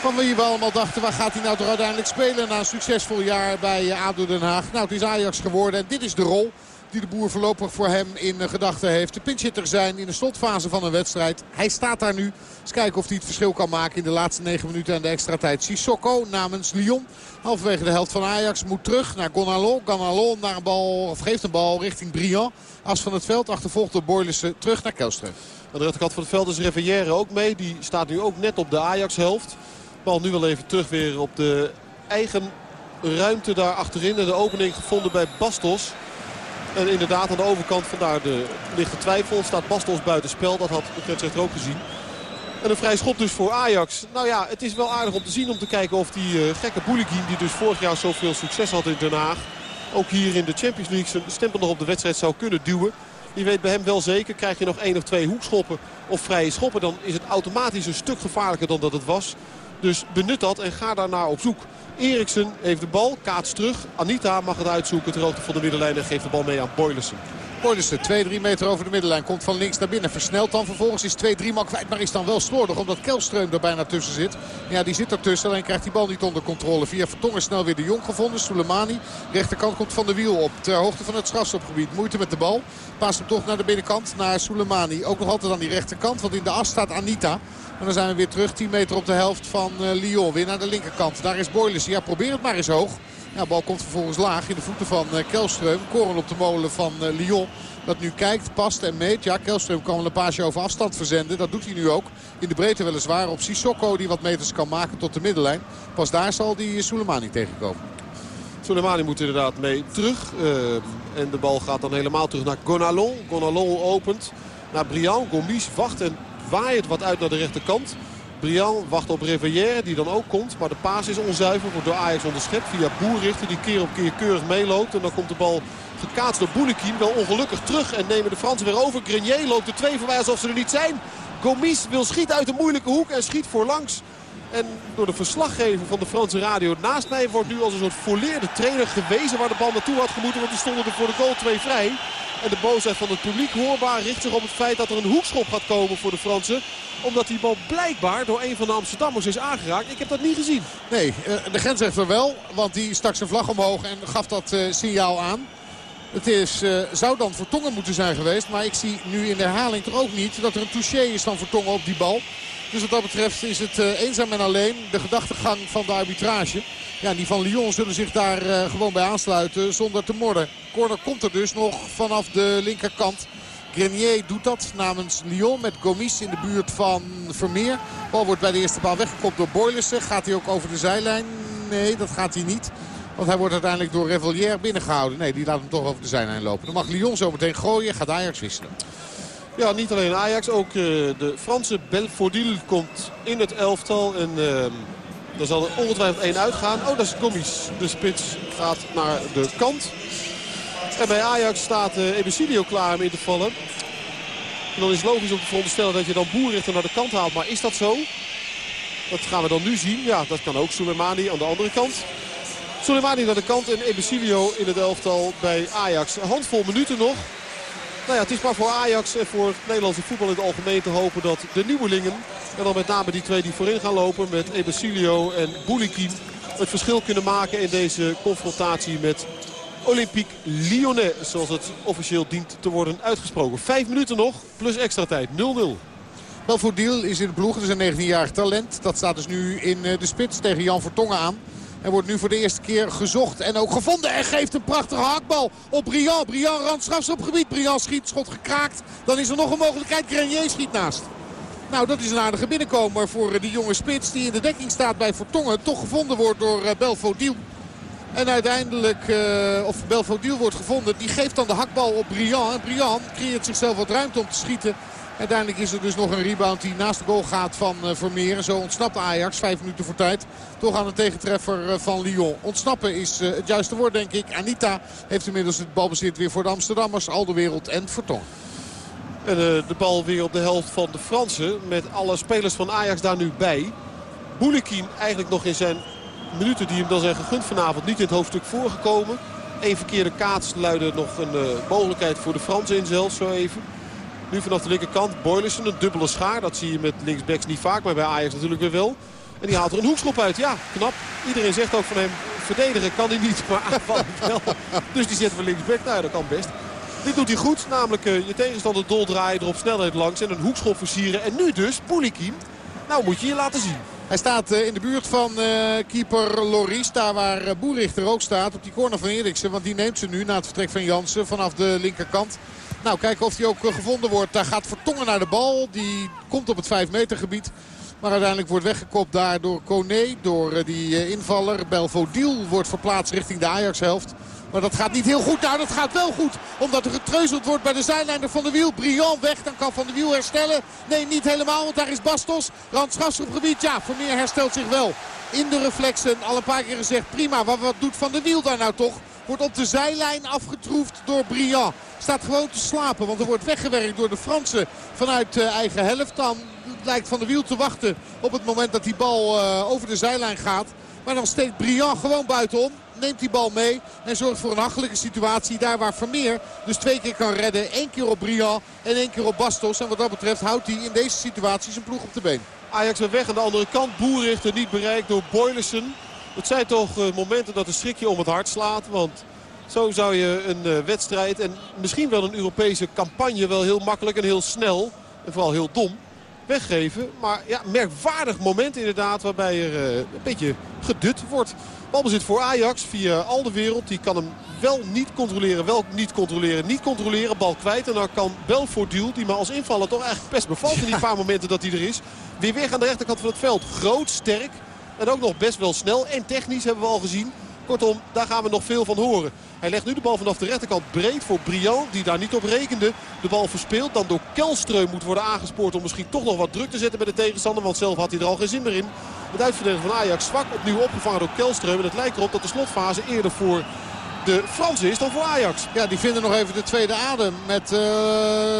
Van wie we allemaal dachten, waar gaat hij nou toch uiteindelijk spelen na een succesvol jaar bij ADO Den Haag. Nou, het is Ajax geworden en dit is de rol die de boer voorlopig voor hem in gedachten heeft. De pinchitter zijn in de slotfase van een wedstrijd. Hij staat daar nu. Eens kijken of hij het verschil kan maken in de laatste 9 minuten en de extra tijd. Sissoko namens Lyon. Halverwege de helft van Ajax moet terug naar Gonalon. Gonalon naar een bal, of geeft een bal richting Briand. As van het veld achtervolgt door Boylissen terug naar Kelström. Aan de rechterkant van het veld is Reveillère ook mee. Die staat nu ook net op de Ajax-helft. Bal nu wel even terug weer op de eigen ruimte daar achterin. De opening gevonden bij Bastos. En inderdaad aan de overkant vandaar de lichte twijfel. Staat Bastos buitenspel. Dat had de grensrechter ook gezien. En een vrij schot dus voor Ajax. Nou ja, het is wel aardig om te zien om te kijken of die uh, gekke Boulikin... die dus vorig jaar zoveel succes had in Den Haag... ook hier in de Champions League zijn stempel nog op de wedstrijd zou kunnen duwen. Die weet bij hem wel zeker. Krijg je nog één of twee hoekschoppen of vrije schoppen... dan is het automatisch een stuk gevaarlijker dan dat het was. Dus benut dat en ga daarnaar op zoek. Eriksen heeft de bal, kaats terug. Anita mag het uitzoeken ter hoogte van de middenlijn en geeft de bal mee aan Boylissen. Boylissen, 2-3 meter over de middenlijn. Komt van links naar binnen. Versnelt dan vervolgens. Is 2-3 man kwijt. Maar is dan wel slordig omdat Kelstreum er bijna tussen zit. Ja, die zit ertussen. Alleen krijgt die bal niet onder controle. Via Vertongen snel weer de Jong gevonden. Soleimani. Rechterkant komt van de wiel op. Ter hoogte van het strafstopgebied. Moeite met de bal. Paast hem toch naar de binnenkant. Naar Soleimani. Ook nog altijd aan die rechterkant. Want in de as staat Anita. En dan zijn we weer terug. 10 meter op de helft van uh, Lyon. Weer naar de linkerkant. Daar is Boylissen. Ja, probeer het maar eens hoog. De bal komt vervolgens laag in de voeten van uh, Kelström. Koren op de molen van uh, Lyon. Dat nu kijkt, past en meet. Ja, Kelström kan wel een paasje over afstand verzenden. Dat doet hij nu ook. In de breedte weliswaar op Sissoko die wat meters kan maken tot de middenlijn. Pas daar zal die Soleimani tegenkomen. Soleimani moet inderdaad mee terug. En de bal gaat dan helemaal terug naar Gonalon. Gonalon opent naar Briand. Gomis wacht en waait wat uit naar de rechterkant. Briand wacht op Reveillère die dan ook komt. Maar de paas is onzuiver. Wordt door Ajax onderschept via Boerrichter die keer op keer keurig meeloopt. En dan komt de bal gekaatst door Boulikin. Wel ongelukkig terug en nemen de Fransen weer over. Grenier loopt er twee voorbij alsof ze er niet zijn. Gomis wil schieten uit een moeilijke hoek en schiet voorlangs. En door de verslaggever van de Franse radio naast mij wordt nu als een soort volleerde trainer gewezen waar de bal naartoe had gemoeten. Want die stonden er voor de goal twee vrij. En de boosheid van het publiek hoorbaar richt zich op het feit dat er een hoekschop gaat komen voor de Fransen. Omdat die bal blijkbaar door een van de Amsterdammers is aangeraakt. Ik heb dat niet gezien. Nee, de grensrechter wel. Want die stak zijn vlag omhoog en gaf dat signaal aan. Het is, uh, zou dan Vertongen moeten zijn geweest. Maar ik zie nu in de herhaling toch ook niet dat er een touché is van Vertongen op die bal. Dus wat dat betreft is het eenzaam en alleen de gedachtegang van de arbitrage. Ja, die van Lyon zullen zich daar uh, gewoon bij aansluiten zonder te morden. Corner komt er dus nog vanaf de linkerkant. Grenier doet dat namens Lyon met Gomis in de buurt van Vermeer. Bal wordt bij de eerste paal weggekopt door Boylissen. Gaat hij ook over de zijlijn? Nee, dat gaat hij niet. Want hij wordt uiteindelijk door Revolier binnengehouden. Nee, die laat hem toch over de zijlijn lopen. Dan mag Lyon zo meteen gooien. Gaat Ajax wisselen. Ja, niet alleen Ajax. Ook uh, de Franse Belfodil komt in het elftal. En uh, er zal er ongetwijfeld één uitgaan. Oh, dat is Gomis. De spits gaat naar de kant. En bij Ajax staat uh, klaar om in te vallen. En dan is logisch om te veronderstellen dat je dan Boerrichter naar de kant haalt. Maar is dat zo? Dat gaan we dan nu zien. Ja, dat kan ook Soleimani aan de andere kant. Soleimani naar de kant en Ebesilio in het elftal bij Ajax. Een handvol minuten nog. Nou ja, het is maar voor Ajax en voor het Nederlandse voetbal in het algemeen te hopen dat de nieuwelingen... en dan met name die twee die voorin gaan lopen met Ebesilio en Boulikin... het verschil kunnen maken in deze confrontatie met Olympique Lyonnais. Zoals het officieel dient te worden uitgesproken. Vijf minuten nog, plus extra tijd. 0-0. Belfodil is in de ploeg. Is een 19-jarig talent. Dat staat dus nu in eh, de spits tegen Jan Vertongen aan. En wordt nu voor de eerste keer gezocht en ook gevonden. En geeft een prachtige hakbal op Brian. Brian op gebied. Brian schiet, schot gekraakt. Dan is er nog een mogelijkheid. Grenier schiet naast. Nou, dat is een aardige binnenkomer voor eh, die jonge spits die in de dekking staat bij Vertongen. Toch gevonden wordt door eh, Belfodil. En uiteindelijk, uh, of Belfodil wordt gevonden, die geeft dan de hakbal op Brian. En Brian creëert zichzelf wat ruimte om te schieten. Uiteindelijk is er dus nog een rebound die naast de goal gaat van uh, Vermeer. En zo ontsnapt Ajax, vijf minuten voor tijd, toch aan een tegentreffer uh, van Lyon. Ontsnappen is het juiste woord, denk ik. Anita heeft inmiddels het balbezit weer voor de Amsterdammers, al de wereld en. En de bal weer op de helft van de Fransen. Met alle spelers van Ajax daar nu bij. Boulikin eigenlijk nog in zijn minuten die hem dan zijn gegund vanavond niet in het hoofdstuk voorgekomen. Eén verkeerde kaats luidde nog een uh, mogelijkheid voor de Fransen in zelfs zo even. Nu vanaf de linkerkant Boylissen, een dubbele schaar. Dat zie je met linksbacks niet vaak, maar bij Ajax natuurlijk weer wel. En die haalt er een hoekschop uit. Ja, knap. Iedereen zegt ook van hem, verdedigen kan hij niet, maar aanvallen wel. Dus die zetten we linksback. Nou, dat kan best. Dit doet hij goed, namelijk uh, je tegenstander doldraaien, er op snelheid langs en een hoekschop versieren. En nu dus, Poulikin. Nou moet je je laten zien. Hij staat eh, in de buurt van uh, keeper Loris. Daar waar Boerichter ook staat. Op die corner van Eriksen. Want die neemt ze nu na het vertrek van Jansen vanaf de linkerkant. Nou, kijken of die ook gevonden wordt. Daar gaat Vertongen naar de bal. Die komt op het 5 meter gebied. Maar uiteindelijk wordt weggekopt daar door Kone. Door die invaller. Belfodil wordt verplaatst richting de Ajax-helft. Maar dat gaat niet heel goed. Nou, dat gaat wel goed. Omdat er getreuzeld wordt bij de zijlijn van de wiel. Briand weg. Dan kan Van de Wiel herstellen. Nee, niet helemaal. Want daar is Bastos. Randschas op gebied. Ja, Vermeer herstelt zich wel. In de reflexen. Al een paar keer gezegd. Prima. Maar wat doet Van de Wiel daar nou toch? Wordt op de zijlijn afgetroefd door Briand. Staat gewoon te slapen. Want er wordt weggewerkt door de Fransen vanuit uh, eigen helft. Dan lijkt Van de Wiel te wachten op het moment dat die bal uh, over de zijlijn gaat. Maar dan steekt Briand gewoon buitenom neemt die bal mee en zorgt voor een hachelijke situatie. Daar waar Vermeer dus twee keer kan redden. Eén keer op Briand en één keer op Bastos. En wat dat betreft houdt hij in deze situatie zijn ploeg op de been. Ajax weer weg aan de andere kant. Boerichter niet bereikt door Boylissen. Het zijn toch uh, momenten dat een schrikje om het hart slaat. Want zo zou je een uh, wedstrijd en misschien wel een Europese campagne wel heel makkelijk en heel snel. En vooral heel dom weggeven. Maar ja, merkwaardig moment inderdaad waarbij er uh, een beetje gedut wordt. Balbezit voor Ajax via al de wereld. Die kan hem wel niet controleren, wel niet controleren, niet controleren. Bal kwijt en dan kan Belfodil, die maar als invaller toch eigenlijk best bevalt in die paar momenten dat hij er is. Weer weg aan de rechterkant van het veld. Groot, sterk en ook nog best wel snel en technisch hebben we al gezien. Kortom, daar gaan we nog veel van horen. Hij legt nu de bal vanaf de rechterkant breed voor Briand. Die daar niet op rekende. De bal verspeelt. Dan door Kelström moet worden aangespoord om misschien toch nog wat druk te zetten bij de tegenstander. Want zelf had hij er al geen zin meer in. Het uitverdedigen van Ajax zwak opnieuw opgevangen door Kelström. En het lijkt erop dat de slotfase eerder voor de Fransen is dan voor Ajax. Ja, die vinden nog even de tweede adem met uh,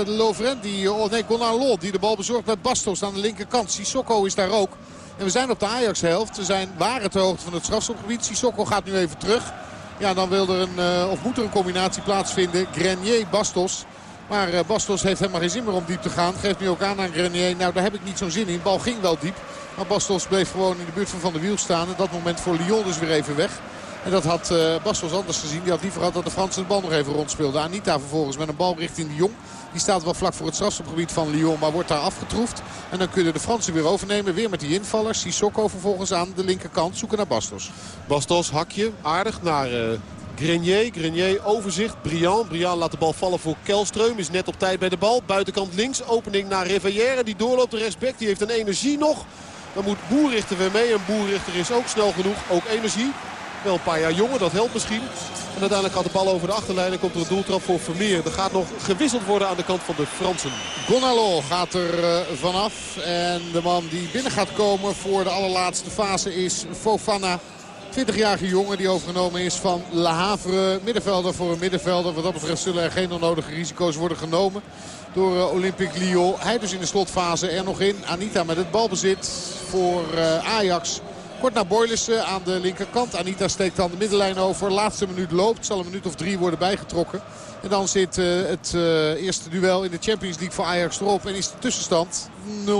Lovren. Die, oh nee, Gonalo, die de bal bezorgt met Bastos aan de linkerkant. Sissoko is daar ook. En we zijn op de Ajax-helft. We zijn waren ter hoogte van het strafschopgebied. Sissoko gaat nu even terug. Ja, dan wil er een, uh, of moet er een combinatie plaatsvinden. Grenier-Bastos. Maar uh, Bastos heeft helemaal geen zin meer om diep te gaan. Geeft nu ook aan aan Grenier. Nou, daar heb ik niet zo'n zin in. De bal ging wel diep. Maar Bastos bleef gewoon in de buurt van Van der Wiel staan. En dat moment voor Lyon dus weer even weg. En dat had uh, Bastos anders gezien. Die had liever gehad dat de Fransen de bal nog even rondspeelden. Anita vervolgens met een bal richting de Jong. Die staat wel vlak voor het strafschopgebied van Lyon, maar wordt daar afgetroefd. En dan kunnen de Fransen weer overnemen. Weer met die invallers. Sissoko vervolgens aan de linkerkant zoeken naar Bastos. Bastos, hakje, aardig naar... Uh... Grenier, Grenier overzicht, Briand. Briand laat de bal vallen voor Kelstreum. Is net op tijd bij de bal. Buitenkant links. Opening naar Reveillère. Die doorloopt de rechtsback. Die heeft een energie nog. Dan moet Boerrichter weer mee. En Boerrichter is ook snel genoeg. Ook energie. Wel een paar jaar jonger, dat helpt misschien. En uiteindelijk gaat de bal over de achterlijn en komt er een doeltrap voor Vermeer. Er gaat nog gewisseld worden aan de kant van de Fransen. Gonalo gaat er uh, vanaf. En de man die binnen gaat komen voor de allerlaatste fase is Fofana. 20-jarige jongen die overgenomen is van Le Havre. Middenvelder voor een middenvelder. Wat dat betreft zullen er geen onnodige risico's worden genomen door uh, Olympique Lyon. Hij dus in de slotfase er nog in. Anita met het balbezit voor uh, Ajax. Kort naar Boylissen aan de linkerkant. Anita steekt dan de middenlijn over. Laatste minuut loopt. Zal een minuut of drie worden bijgetrokken. En dan zit uh, het uh, eerste duel in de Champions League voor Ajax erop. En is de tussenstand 0-0.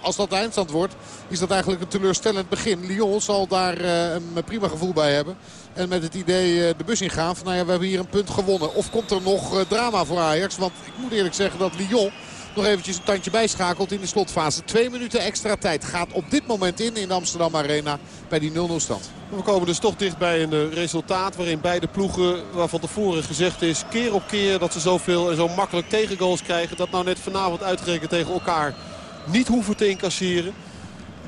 Als dat de eindstand wordt, is dat eigenlijk een teleurstellend begin. Lyon zal daar uh, een prima gevoel bij hebben. En met het idee de bus ingaan van nou ja, we hebben hier een punt gewonnen. Of komt er nog drama voor Ajax? Want ik moet eerlijk zeggen dat Lyon nog eventjes een tandje bijschakelt in de slotfase. Twee minuten extra tijd gaat op dit moment in in de Amsterdam Arena bij die 0-0 stand. We komen dus toch dicht bij een eh, resultaat waarin beide ploegen, waarvan tevoren gezegd is... keer op keer dat ze zoveel en zo makkelijk tegengoals krijgen... dat nou net vanavond uitgerekend tegen elkaar niet hoeven te incasseren.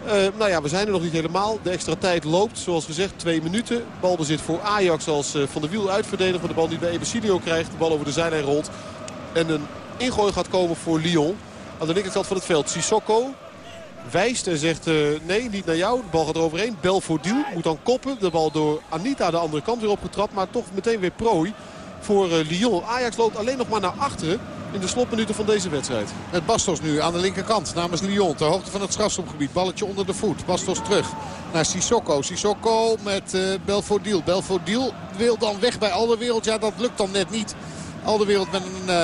Uh, nou ja, we zijn er nog niet helemaal. De extra tijd loopt, zoals gezegd, twee minuten. Balbezit voor Ajax als uh, Van de Wiel uitverdediger. De bal die bij Ebesilio krijgt. De bal over de zijlijn rolt. En een ingooi gaat komen voor Lyon. Aan de linkerkant van het veld. Sissoko wijst en zegt uh, nee, niet naar jou. De bal gaat eroverheen. Belfodil moet dan koppen. De bal door Anita de andere kant weer opgetrapt. Maar toch meteen weer prooi voor uh, Lyon. Ajax loopt alleen nog maar naar achteren in de slotminuten van deze wedstrijd. Het Bastos nu aan de linkerkant namens Lyon. Ter hoogte van het strafschopgebied. Balletje onder de voet. Bastos terug naar Sissoko. Sissoko met uh, Belfodil. Belfodil wil dan weg bij alle wereld. Ja, dat lukt dan net niet. Al de wereld met een,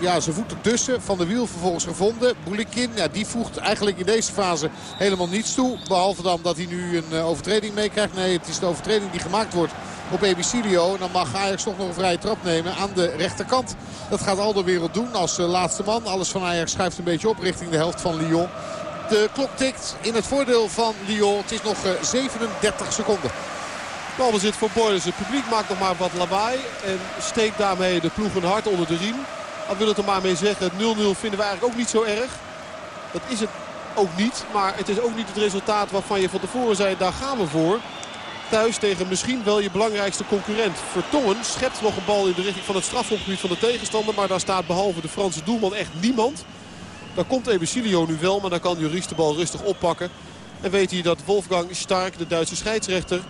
ja, zijn voeten tussen. Van de wiel vervolgens gevonden. Boulikin, ja, die voegt eigenlijk in deze fase helemaal niets toe. Behalve dan dat hij nu een uh, overtreding meekrijgt. Nee, het is de overtreding die gemaakt wordt op Ebicilio. En dan mag Ajax toch nog een vrije trap nemen aan de rechterkant. Dat gaat al de wereld doen als uh, laatste man. Alles van Ajax schuift een beetje op richting de helft van Lyon. De klok tikt in het voordeel van Lyon. Het is nog 37 seconden. Balbezit voor Boyders. Het publiek maakt nog maar wat lawaai. En steekt daarmee de ploeg een hart onder de riem. Dat wil het er maar mee zeggen. Het 0-0 vinden we eigenlijk ook niet zo erg. Dat is het ook niet. Maar het is ook niet het resultaat waarvan je van tevoren zei, daar gaan we voor. Thuis tegen misschien wel je belangrijkste concurrent. Vertongen schept nog een bal in de richting van het strafhofgebied van de tegenstander. Maar daar staat behalve de Franse doelman echt niemand. Daar komt Ebesilio nu wel, maar dan kan Juris de bal rustig oppakken. En weet hij dat Wolfgang Stark, de Duitse scheidsrechter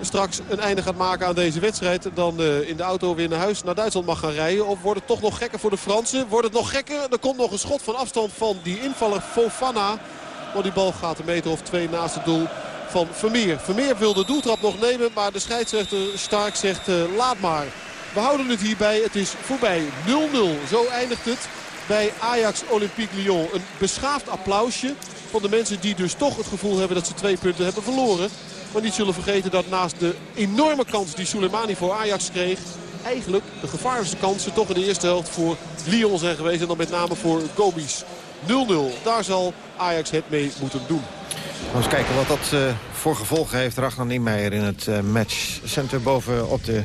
straks een einde gaat maken aan deze wedstrijd. Dan uh, in de auto weer naar huis naar Duitsland mag gaan rijden. Of wordt het toch nog gekker voor de Fransen? Wordt het nog gekker? Er komt nog een schot van afstand van die invaller Fofana. Maar die bal gaat een meter of twee naast het doel van Vermeer. Vermeer wil de doeltrap nog nemen. Maar de scheidsrechter Stark zegt uh, laat maar. We houden het hierbij. Het is voorbij. 0-0. Zo eindigt het bij Ajax Olympique Lyon. Een beschaafd applausje van de mensen die dus toch het gevoel hebben dat ze twee punten hebben verloren. Maar niet zullen vergeten dat naast de enorme kans die Soleimani voor Ajax kreeg... eigenlijk de gevaarlijkste kansen toch in de eerste helft voor Lyon zijn geweest. En dan met name voor Gomis. 0-0. Daar zal Ajax het mee moeten doen. Eens kijken wat dat uh, voor gevolgen heeft. Ragnar Niemeyer in het uh, matchcenter boven op de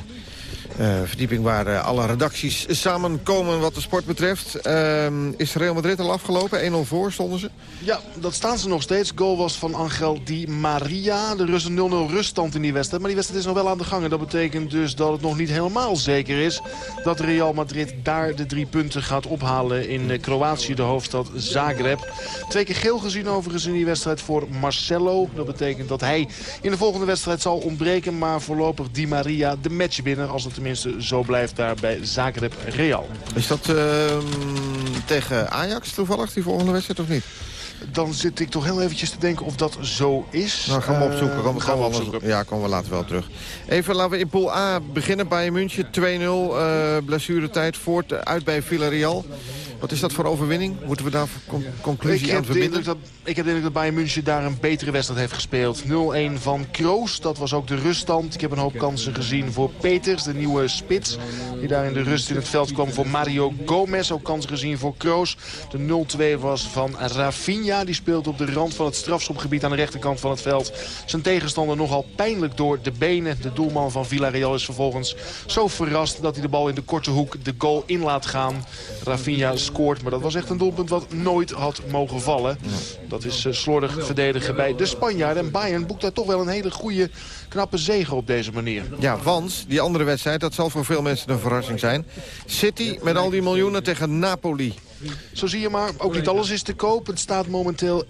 verdieping waar uh, alle redacties samenkomen wat de sport betreft. Uh, is Real Madrid al afgelopen? 1-0 voor stonden ze? Ja, dat staan ze nog steeds. Goal was van Angel Di Maria. De Russen 0-0 ruststand in die wedstrijd. Maar die wedstrijd is nog wel aan de gang. En dat betekent dus dat het nog niet helemaal zeker is... dat Real Madrid daar de drie punten gaat ophalen in Kroatië, de hoofdstad Zagreb. Twee keer geel gezien overigens in die wedstrijd voor Marcelo. Dat betekent dat hij in de volgende wedstrijd zal ontbreken. Maar voorlopig Di Maria de match binnen als het tenminste zo blijft daar bij Zagreb Real. Is dat uh, tegen Ajax toevallig, die volgende wedstrijd, of niet? Dan zit ik toch heel eventjes te denken of dat zo is. Nou, gaan we opzoeken. Gaan, gaan we opzoeken. Ja, komen we later wel terug. Even laten we in pool A beginnen bij München. 2-0, uh, blessuretijd voort uit bij Villarreal. Wat is dat voor overwinning? Moeten we daar con conclusie ik aan verbinden? Dat, ik heb de indruk dat Bayern München daar een betere wedstrijd heeft gespeeld. 0-1 van Kroos, dat was ook de ruststand. Ik heb een hoop kansen gezien voor Peters, de nieuwe spits. Die daar in de rust in het veld kwam voor Mario Gomez. Ook kansen gezien voor Kroos. De 0-2 was van Rafinha. Die speelt op de rand van het strafschopgebied aan de rechterkant van het veld. Zijn tegenstander nogal pijnlijk door de benen. De doelman van Villarreal is vervolgens zo verrast dat hij de bal in de korte hoek de goal in laat gaan. Rafinha scoort, maar dat was echt een doelpunt wat nooit had mogen vallen. Dat is uh, slordig verdedigen bij de Spanjaarden. En Bayern boekt daar toch wel een hele goede, knappe zegen op deze manier. Ja, want die andere wedstrijd, dat zal voor veel mensen een verrassing zijn. City met al die miljoenen tegen Napoli. Zo zie je maar, ook niet alles is te koop. Het staat momenteel 1-1.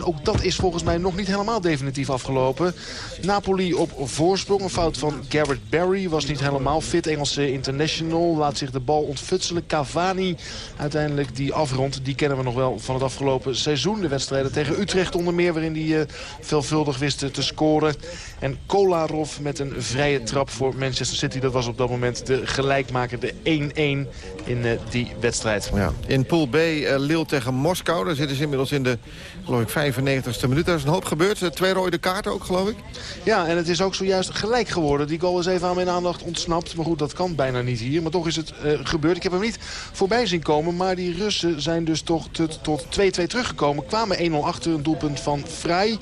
Ook dat is volgens mij nog niet helemaal definitief afgelopen. Napoli op voorsprong. Een fout van Garrett Barry. Was niet helemaal fit. Engelse international. Laat zich de bal ontfutselen. Cavani uiteindelijk die afrond. Die kennen we nog wel van het afgelopen seizoen. De wedstrijden tegen Utrecht onder meer. Waarin hij uh, veelvuldig wist te scoren. En Kolarov met een vrije trap voor Manchester City. Dat was op dat moment de gelijkmaker. De 1-1 in uh, die wedstrijd. Ja. In Pool B, uh, Lille tegen Moskou. Daar zitten ze inmiddels in de geloof ik, 95ste minuut. Daar is een hoop gebeurd. Twee rode kaarten ook, geloof ik. Ja, en het is ook zojuist gelijk geworden. Die goal is even aan mijn aandacht ontsnapt. Maar goed, dat kan bijna niet hier. Maar toch is het uh, gebeurd. Ik heb hem niet voorbij zien komen. Maar die Russen zijn dus toch tot 2-2 teruggekomen. Kwamen 1-0 achter een doelpunt van Vrij.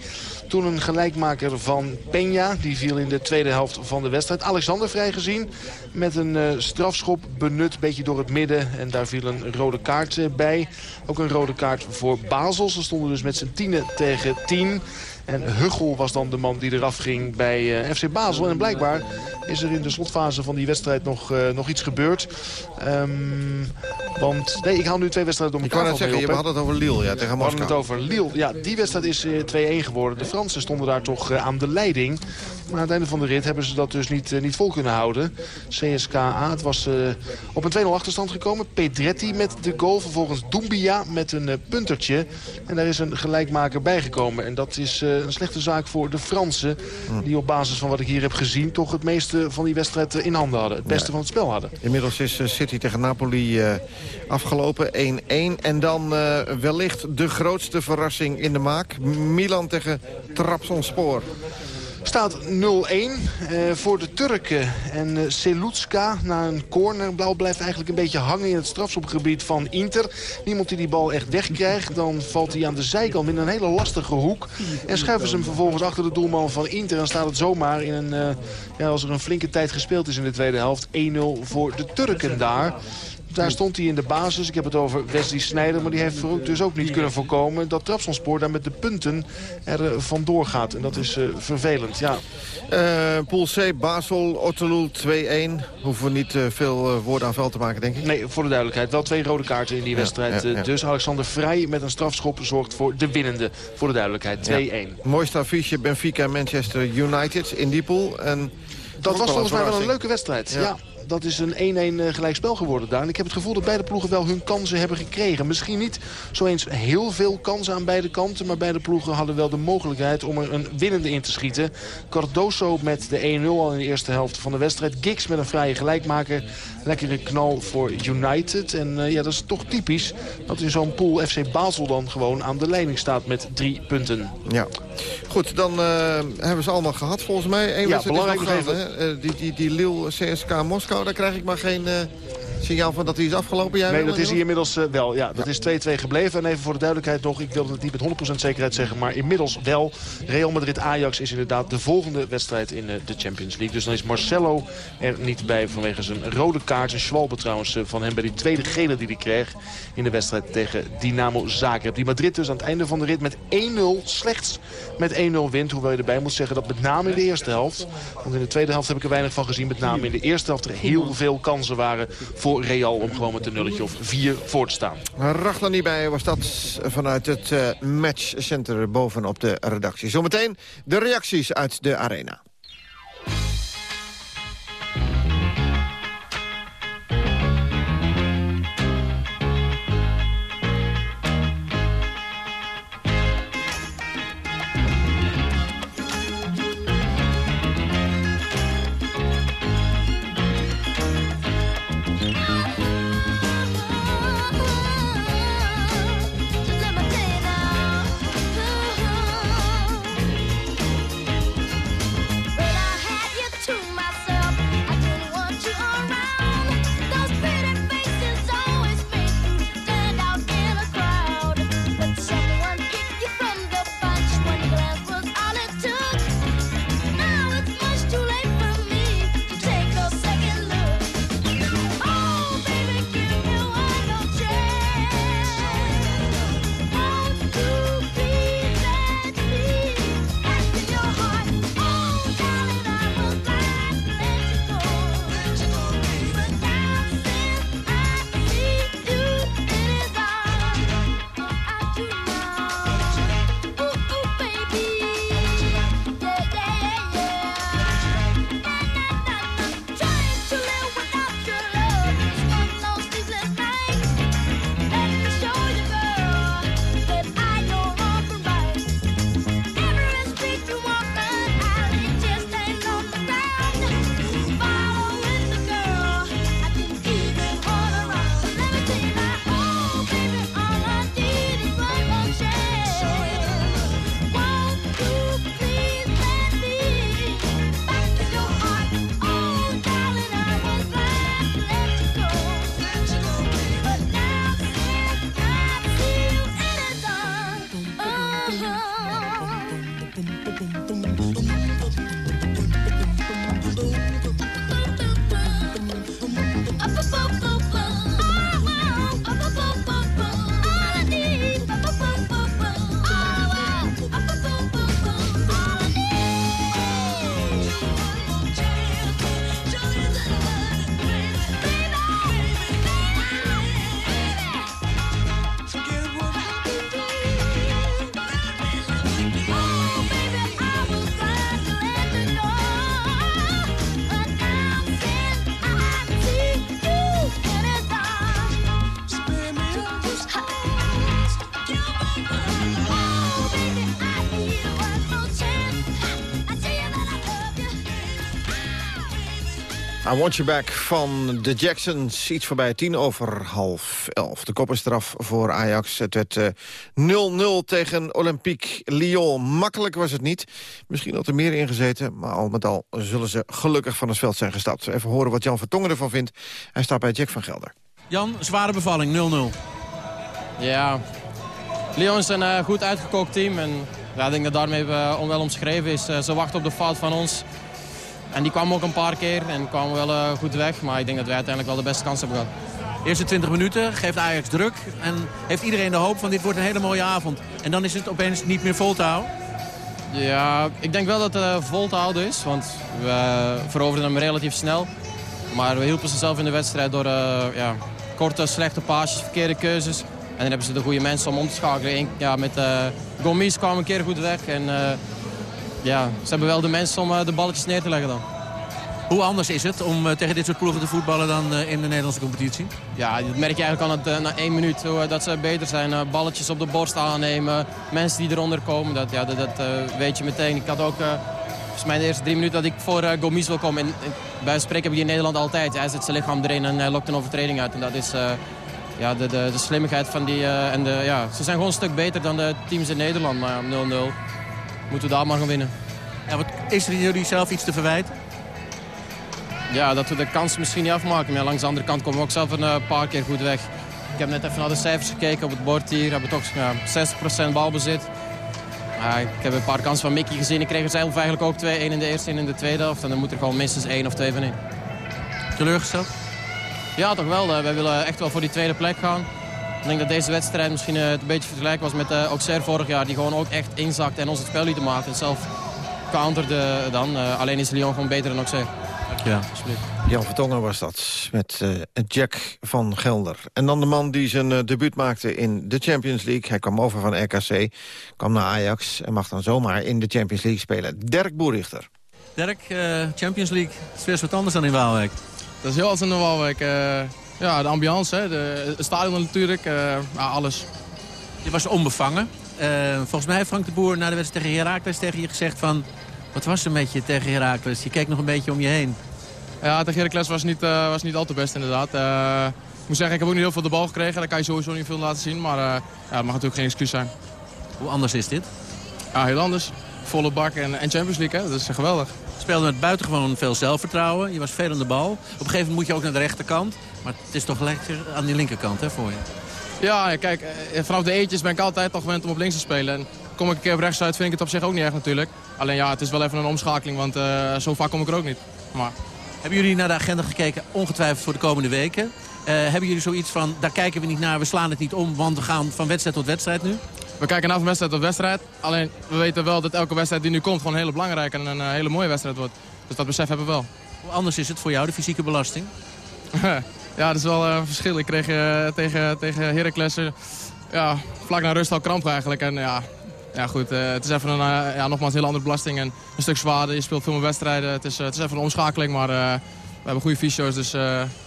Toen een gelijkmaker van Die viel in de tweede helft van de wedstrijd. Alexander vrijgezien. Met een uh, strafschop benut. Beetje door het midden. En daar viel een rode kaart uh, bij. Ook een rode kaart voor Basel. Ze stonden dus met z'n tienen tegen tien. En Huggel was dan de man die eraf ging bij uh, FC Basel. En blijkbaar is er in de slotfase van die wedstrijd nog, uh, nog iets gebeurd. Um, want nee, ik haal nu twee wedstrijden door elkaar. Ik kan het zeggen, je had het over Lille ja, tegen Moskou. We hadden het over Lille. Ja, die wedstrijd is uh, 2-1 geworden. De Fransen stonden daar toch aan de leiding. Maar aan het einde van de rit hebben ze dat dus niet, niet vol kunnen houden. CSKA, het was op een 2-0 achterstand gekomen. Pedretti met de goal. Vervolgens Doumbia met een puntertje. En daar is een gelijkmaker bijgekomen. En dat is een slechte zaak voor de Fransen. Die op basis van wat ik hier heb gezien... toch het meeste van die wedstrijd in handen hadden. Het beste ja. van het spel hadden. Inmiddels is City tegen Napoli afgelopen. 1-1. En dan wellicht de grootste verrassing in de maak. Milan tegen Trabzonspor. Staat 0-1 uh, voor de Turken. En uh, Selutska na een corner. Blauw blijft eigenlijk een beetje hangen in het strafschopgebied van Inter. Niemand die die bal echt wegkrijgt. Dan valt hij aan de zijkant in een hele lastige hoek. En schuiven ze hem vervolgens achter de doelman van Inter. En staat het zomaar in een, uh, ja, als er een flinke tijd gespeeld is in de tweede helft. 1-0 voor de Turken daar. Daar stond hij in de basis. Ik heb het over Wesley Sneijder. Maar die heeft dus ook niet kunnen voorkomen dat Trabzonspor daar met de punten er vandoor gaat. En dat is uh, vervelend, ja. Uh, Pool C, Basel, Otterloel 2-1. Hoeven we niet uh, veel woorden aan vuil te maken, denk ik. Nee, voor de duidelijkheid. Wel twee rode kaarten in die wedstrijd. Ja, ja, ja. Dus Alexander Vrij met een strafschop zorgt voor de winnende. Voor de duidelijkheid, 2-1. Mooiste affiche Benfica Manchester United in die pool. En dat was volgens mij wel een leuke wedstrijd, ja dat is een 1-1 gelijkspel geworden daar. En ik heb het gevoel dat beide ploegen wel hun kansen hebben gekregen. Misschien niet zo eens heel veel kansen aan beide kanten. Maar beide ploegen hadden wel de mogelijkheid om er een winnende in te schieten. Cardoso met de 1-0 al in de eerste helft van de wedstrijd. Giggs met een vrije gelijkmaker. Lekkere knal voor United. En uh, ja, dat is toch typisch dat in zo'n pool FC Basel dan gewoon aan de leiding staat met drie punten. Ja. Goed, dan uh, hebben ze allemaal gehad volgens mij. Eén ja, belangrijk nog even. Uh, die, die, die Lille CSK Moskou, daar krijg ik maar geen uh, signaal van dat hij is afgelopen. Jij nee, dat is hier inmiddels uh, wel. Ja, dat ja. is 2-2 gebleven. En even voor de duidelijkheid nog, ik wilde het niet met 100% zekerheid zeggen, maar inmiddels wel. Real Madrid-Ajax is inderdaad de volgende wedstrijd in uh, de Champions League. Dus dan is Marcelo er niet bij vanwege zijn rode kaart. Een schwalbe trouwens van hem bij die tweede gele die hij kreeg in de wedstrijd tegen Dynamo Zagreb. Die Madrid dus aan het einde van de rit met 1-0, slechts met 1-0 wint. Hoewel je erbij moet zeggen dat met name in de eerste helft, want in de tweede helft heb ik er weinig van gezien, met name in de eerste helft er heel veel kansen waren voor Real om gewoon met een nulletje of vier voor te staan. Ragnar niet bij was dat vanuit het uh, matchcenter bovenop de redactie. Zometeen de reacties uit de arena. I Want You Back van de Jacksons. Iets voorbij tien over half elf. De kop is eraf voor Ajax. Het werd 0-0 uh, tegen Olympique Lyon. Makkelijk was het niet. Misschien had er meer ingezeten. Maar al met al zullen ze gelukkig van het veld zijn gestapt. Even horen wat Jan Vertongen ervan vindt. Hij staat bij Jack van Gelder. Jan, zware bevalling, 0-0. Ja, Lyon is een uh, goed uitgekookt team. En ja, ik denk dat daarmee uh, onwel omschreven is. Uh, ze wachten op de fout van ons. En die kwam ook een paar keer en kwam wel uh, goed weg. Maar ik denk dat wij uiteindelijk wel de beste kans hebben gehad. Eerste 20 minuten geeft Ajax druk. En heeft iedereen de hoop van dit wordt een hele mooie avond. En dan is het opeens niet meer vol te houden? Ja, ik denk wel dat het uh, vol te houden is. Want we veroverden hem relatief snel. Maar we hielpen ze zelf in de wedstrijd door uh, ja, korte, slechte paasjes, verkeerde keuzes. En dan hebben ze de goede mensen om om te schakelen. Ja, met uh, Gomis kwam een keer goed weg. En ja, ze hebben wel de mensen om de balletjes neer te leggen dan. Hoe anders is het om uh, tegen dit soort ploegen te voetballen dan uh, in de Nederlandse competitie? Ja, dat merk je eigenlijk al het, uh, na één minuut dat ze beter zijn. balletjes op de borst aannemen, mensen die eronder komen. Dat, ja, dat, dat weet je meteen. Ik had ook, volgens mij de eerste drie minuten dat ik voor Gomis wil komen. En, en, bij spreken heb je in Nederland altijd. Hij zet zijn lichaam erin en hij lokt een overtreding uit. En dat is ja, de, de, de slimmigheid van die... en de, ja, ze zijn gewoon een stuk beter dan de teams in Nederland. Maar 0-0 moeten we daar maar gaan winnen. Ja, wat, is er jullie zelf iets te verwijten? ja, dat we de kans misschien niet afmaken. Maar langs de andere kant komen we ook zelf een uh, paar keer goed weg. Ik heb net even naar de cijfers gekeken op het bord hier. We hebben toch ja, 60% balbezit. Ik heb een paar kansen van Mickey gezien. Ik kreeg er zelf eigenlijk ook twee. één in de eerste en in de tweede helft. En dan moet er gewoon minstens één of twee van in. Teleurgesteld? Ja, toch wel. Uh, wij willen echt wel voor die tweede plek gaan. Ik denk dat deze wedstrijd misschien uh, een beetje vergelijk was met uh, Auxerre vorig jaar. Die gewoon ook echt inzakte en ons het spel lieten maken. En zelf counterde dan. alleen is Lyon gewoon beter dan Auxerre. Ja, Jan Vertongen was dat, met uh, Jack van Gelder. En dan de man die zijn uh, debuut maakte in de Champions League. Hij kwam over van RKC, kwam naar Ajax... en mag dan zomaar in de Champions League spelen. Dirk Boerichter. Dirk, uh, Champions League, het is weer wat anders dan in Waalwijk. Dat is heel anders dan in Waalwijk. Ja, de ambiance, hè, de, het stadion natuurlijk, ja, alles. Je was onbevangen. volgens mij heeft Frank de Boer na de wedstrijd tegen Herakles tegen je gezegd van... Wat was er met je tegen Herakles? Je keek nog een beetje om je heen. Ja, tegen Heracles was niet, uh, was niet al te best inderdaad. Uh, ik moet zeggen, ik heb ook niet heel veel de bal gekregen. Daar kan je sowieso niet veel laten zien. Maar uh, ja, dat mag natuurlijk geen excuus zijn. Hoe anders is dit? Ja, heel anders. Volle bak en, en Champions League, hè? dat is geweldig. Je speelde met buitengewoon veel zelfvertrouwen. Je was veel aan de bal. Op een gegeven moment moet je ook naar de rechterkant. Maar het is toch lekker aan die linkerkant hè, voor je? Ja, kijk, vanaf de eetjes ben ik altijd al gewend om op links te spelen. En kom ik een keer op rechts uit, vind ik het op zich ook niet erg natuurlijk. Alleen ja, het is wel even een omschakeling, want uh, zo vaak kom ik er ook niet. Maar... Hebben jullie naar de agenda gekeken, ongetwijfeld voor de komende weken? Uh, hebben jullie zoiets van, daar kijken we niet naar, we slaan het niet om, want we gaan van wedstrijd tot wedstrijd nu? We kijken naar van wedstrijd tot wedstrijd. Alleen, we weten wel dat elke wedstrijd die nu komt gewoon een hele belangrijke en een hele mooie wedstrijd wordt. Dus dat besef hebben we wel. Hoe anders is het voor jou, de fysieke belasting? ja, dat is wel een verschil. Ik kreeg tegen, tegen Heracles ja, vlak na rust al kramp eigenlijk. En ja, ja, goed, uh, het is even een, uh, ja, nogmaals een hele andere belasting en een stuk zwaarder. Je speelt veel meer wedstrijden. Het is, uh, het is even een omschakeling, maar we hebben goede fysio's, dus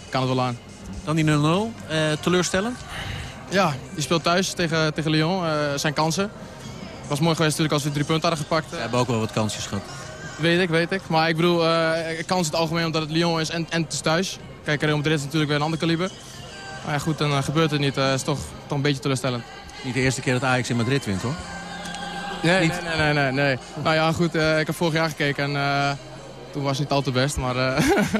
kan het wel aan. Dan die 0-0, teleurstellend? Ja, je speelt thuis tegen, tegen Lyon, zijn kansen. Het was mooi geweest natuurlijk als we drie punten hadden gepakt. We hebben ook wel wat kansjes gehad. Weet ik, weet ik. Maar ik bedoel, kans in het algemeen omdat het Lyon is en, en het is thuis. Kijk, Real Madrid is natuurlijk weer een ander kaliber. Maar ja, goed, dan gebeurt het niet. Het is toch, toch een beetje teleurstellend. Niet de eerste keer dat Ajax in Madrid wint, hoor. Nee, nee, nee, nee, nee. Nou ja, goed, uh, ik heb vorig jaar gekeken en toen was het niet al te best. Maar uh,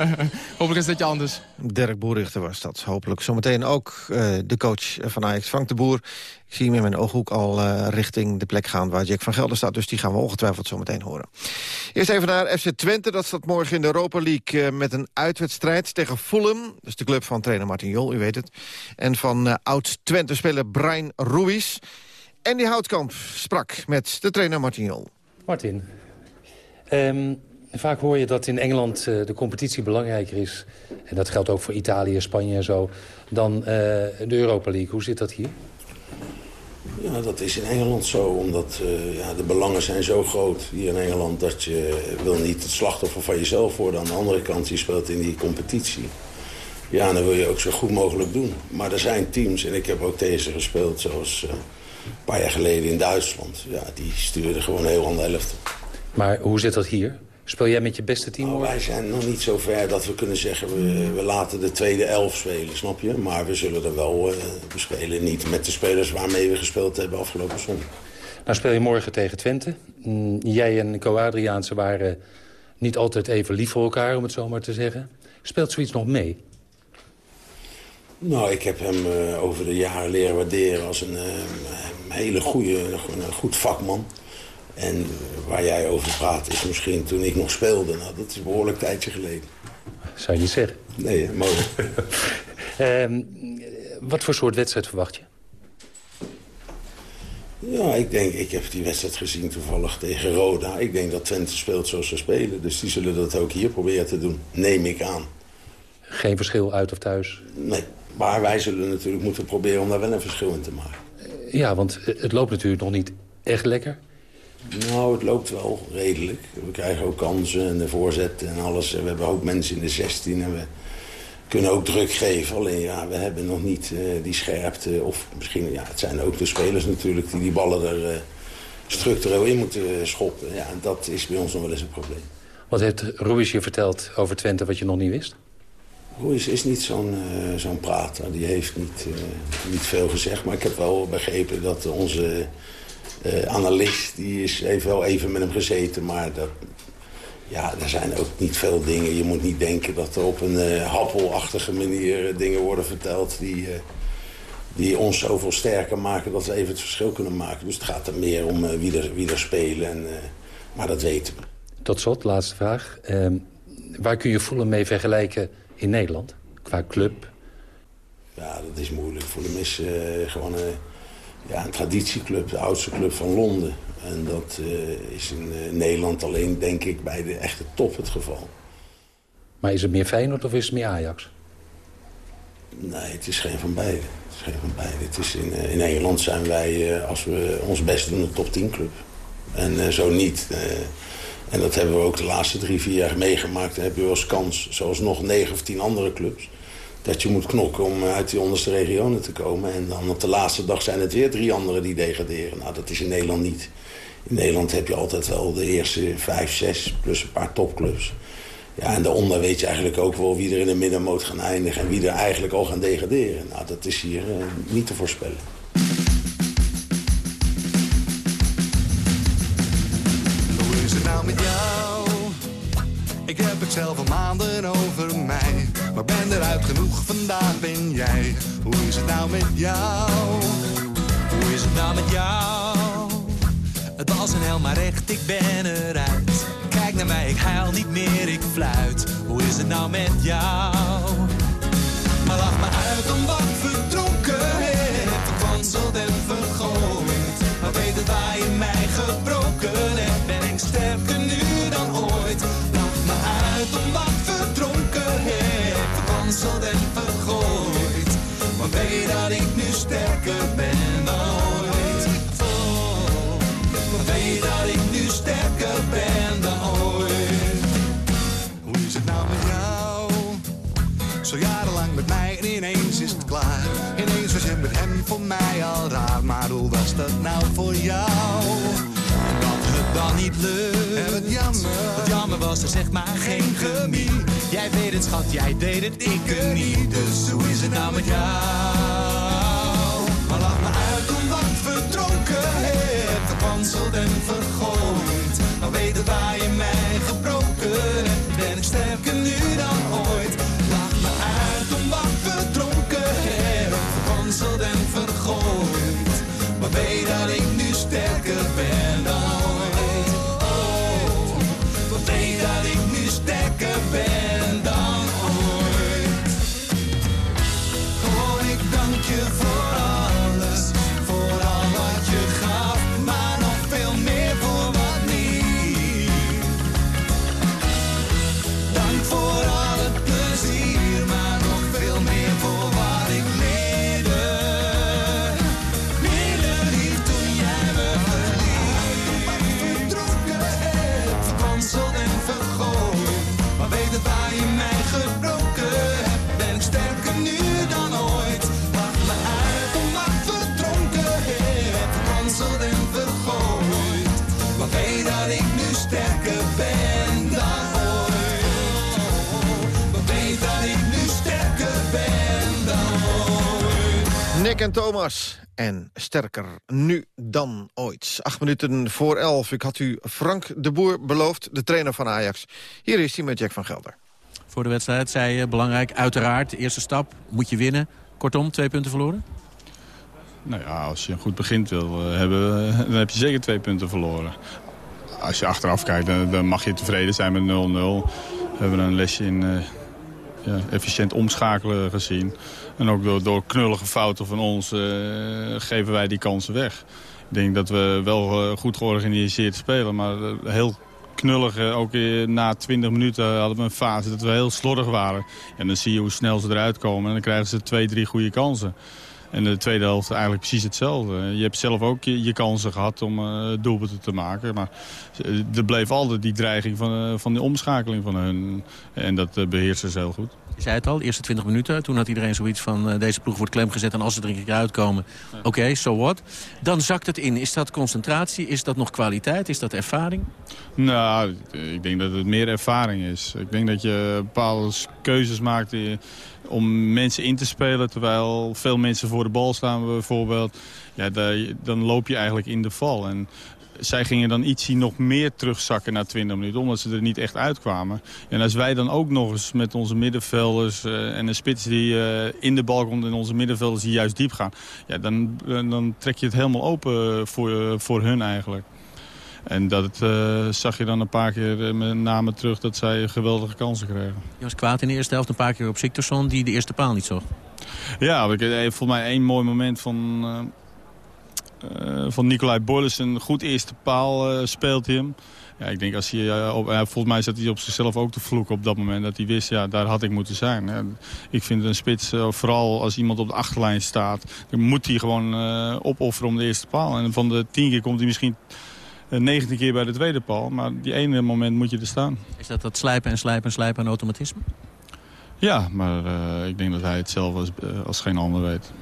hopelijk is dit je anders. Dirk Boerichter was dat. Hopelijk zometeen ook de coach van Ajax, Frank de Boer. Ik zie hem in mijn ooghoek al richting de plek gaan waar Jack van Gelder staat. Dus die gaan we ongetwijfeld zometeen horen. Eerst even naar FC Twente. Dat staat morgen in de Europa League met een uitwedstrijd tegen Fulham. Dus de club van trainer Martin Jol, u weet het. En van oud-Twente-speler Brian Ruiz. En die Houtkamp sprak met de trainer Martin Jol. Martin, um, vaak hoor je dat in Engeland uh, de competitie belangrijker is... en dat geldt ook voor Italië, Spanje en zo... dan uh, de Europa League. Hoe zit dat hier? Ja, dat is in Engeland zo, omdat uh, ja, de belangen zijn zo groot hier in Engeland... dat je wil niet het slachtoffer van jezelf worden. Aan de andere kant, je speelt in die competitie. Ja, dan wil je ook zo goed mogelijk doen. Maar er zijn teams, en ik heb ook tegen ze gespeeld, zoals... Een paar jaar geleden in Duitsland. Ja, die stuurde gewoon heel ander elftal. Maar hoe zit dat hier? Speel jij met je beste team? Nou, wij zijn nog niet zo ver dat we kunnen zeggen... We, we laten de tweede elf spelen, snap je? Maar we zullen er wel uh, spelen. Niet met de spelers waarmee we gespeeld hebben afgelopen zondag. Nou speel je morgen tegen Twente. Mm, jij en Co Adriaanse waren niet altijd even lief voor elkaar, om het zo maar te zeggen. Speelt zoiets nog mee? Nou, ik heb hem uh, over de jaren leren waarderen als een, uh, een hele goede, een goed vakman. En waar jij over praat is misschien toen ik nog speelde. Nou, dat is een behoorlijk tijdje geleden. Zou je niet zeggen? Nee, mooi. uh, wat voor soort wedstrijd verwacht je? Ja, ik denk, ik heb die wedstrijd gezien toevallig tegen Roda. Ik denk dat Twente speelt zoals ze spelen. Dus die zullen dat ook hier proberen te doen, neem ik aan. Geen verschil uit of thuis? Nee, maar wij zullen natuurlijk moeten proberen om daar wel een verschil in te maken. Ja, want het loopt natuurlijk nog niet echt lekker. Nou, het loopt wel redelijk. We krijgen ook kansen en de voorzet en alles. We hebben ook mensen in de 16 en we kunnen ook druk geven. Alleen ja, we hebben nog niet uh, die scherpte. Of misschien, ja, het zijn ook de spelers natuurlijk die die ballen er uh, structureel in moeten schoppen. Ja, en dat is bij ons nog wel eens een probleem. Wat heeft Ruiz je verteld over Twente wat je nog niet wist? Ruiz is niet zo'n uh, zo'n prater. Die heeft niet, niet veel gezegd. Maar ik heb wel begrepen dat onze uh, analist, die is, heeft wel even met hem gezeten. Maar dat, ja, er zijn ook niet veel dingen. Je moet niet denken dat er op een uh, happelachtige manier uh, dingen worden verteld... die, die ons zoveel sterker maken dat we even het verschil kunnen maken. Dus het gaat er meer om wie, er, wie er spelen. En, maar dat weten we. Tot slot, laatste vraag. Ehm, waar kun je Fulham mee vergelijken in Nederland? Qua club? Ja, dat is moeilijk. Fulham is gewoon ja, een traditieclub, de oudste club van Londen. En dat uh, is in uh, Nederland alleen, denk ik, bij de echte top het geval. Maar is het meer Feyenoord of is het meer Ajax? Nee, het is geen van beide. Het is geen van beide. Het is in, uh, in Engeland zijn wij, als we ons best doen, een top 10 club. En zo niet. en dat hebben we ook de laatste drie, vier jaar meegemaakt. Dan heb je wel eens kans, zoals nog negen of tien andere clubs dat je moet knokken om uit die onderste regionen te komen. En dan op de laatste dag zijn het weer drie anderen die degraderen. Nou, dat is in Nederland niet. In Nederland heb je altijd wel de eerste vijf, zes plus een paar topclubs. Ja, en daaronder weet je eigenlijk ook wel wie er in de middenmoot gaan eindigen... en wie er eigenlijk al gaan degraderen. Nou, dat is hier uh, niet te voorspellen. Hoe is het nou met jou? Ik heb het zelf al maanden over mij. Maar ben eruit genoeg, vandaag ben jij. Hoe is het nou met jou? Hoe is het nou met jou? Het was een hel, maar echt, ik ben eruit. Kijk naar mij, ik huil niet meer, ik fluit. Hoe is het nou met jou? Maar lach me uit om wat verdronkenheid. Verkwanseld en is het klaar. Ineens was je met hem voor mij al raar. Maar hoe was dat nou voor jou? Dat het dan niet lukt. En wat jammer. Wat jammer was er zeg maar geen chemie. Jij weet het schat, jij deed het, ik het niet. Dus hoe is het nou met jou? Maar lach me uit om wat verdronken hebt. Verpanseld en vergooid. Maar weet het waar je mij gebroken hebt. Ben ik sterker nu dan ooit. Verpanseld en vergooid. Maar weet dat ik nu sterker ben En Thomas. En sterker nu dan ooit. Acht minuten voor elf. Ik had u Frank de Boer beloofd, de trainer van Ajax. Hier is hij met Jack van Gelder. Voor de wedstrijd zei je belangrijk, uiteraard, de eerste stap moet je winnen. Kortom, twee punten verloren? Nou ja, als je een goed begint wil eh, hebben, dan heb je zeker twee punten verloren. Als je achteraf kijkt, dan, mag je tevreden zijn met 0-0. We hebben een lesje in uh, ja, efficiënt omschakelen gezien. En ook door, knullige fouten van ons uh, geven wij die kansen weg. Ik denk dat we wel goed georganiseerd spelen, maar heel knullig. ook na 20 minuten hadden we een fase dat we heel slordig waren. En dan zie je hoe snel ze eruit komen en dan krijgen ze twee, drie goede kansen. En de tweede helft eigenlijk precies hetzelfde. Je hebt zelf ook je, kansen gehad om uh, doelpunten te maken. Maar er bleef altijd die dreiging van, uh, van de omschakeling van hun. En dat uh, beheersen ze heel goed. Je zei het al, de eerste 20 minuten. Toen had iedereen zoiets van deze ploeg wordt klem gezet. En als ze er een keer uitkomen, oké, okay, so what. Dan zakt het in. Is dat concentratie? Is dat nog kwaliteit? Is dat ervaring? Nou, ik denk dat het meer ervaring is. Ik denk dat je bepaalde keuzes maakt... Die, om mensen in te spelen. Terwijl veel mensen voor de bal staan bijvoorbeeld. Ja, dan loop je eigenlijk in de val. En zij gingen dan ietsje nog meer terugzakken na 20 minuten. Omdat ze er niet echt uitkwamen. En als wij dan ook nog eens met onze middenvelders uh, en een spits die uh, in de bal komt... en onze middenvelders die juist diep gaan. Ja, dan, dan trek je het helemaal open voor, voor hun eigenlijk. En dat uh, zag je dan een paar keer eh, met name terug dat zij geweldige kansen kregen. Je was kwaad in de eerste helft een paar keer op Siktersson die de eerste paal niet zag. Ja, ik heb volgens mij één mooi moment van, uh, van Nicolai Borles. Een goed eerste paal speelt hij hem. Ja, ik denk als hij, op, volgens mij zat hij op zichzelf ook te vloeken op dat moment. Dat hij wist, ja, daar had ik moeten zijn. Ja, ik vind een spits, vooral als iemand op de achterlijn staat... dan moet hij gewoon opofferen om de eerste paal. En van de tien keer komt hij misschien 19 keer bij de tweede paal. Maar die ene moment moet je er staan. Is dat dat slijpen en slijpen en slijpen en automatisme? Ja, maar uh, ik denk dat hij het zelf als, uh, als geen ander weet.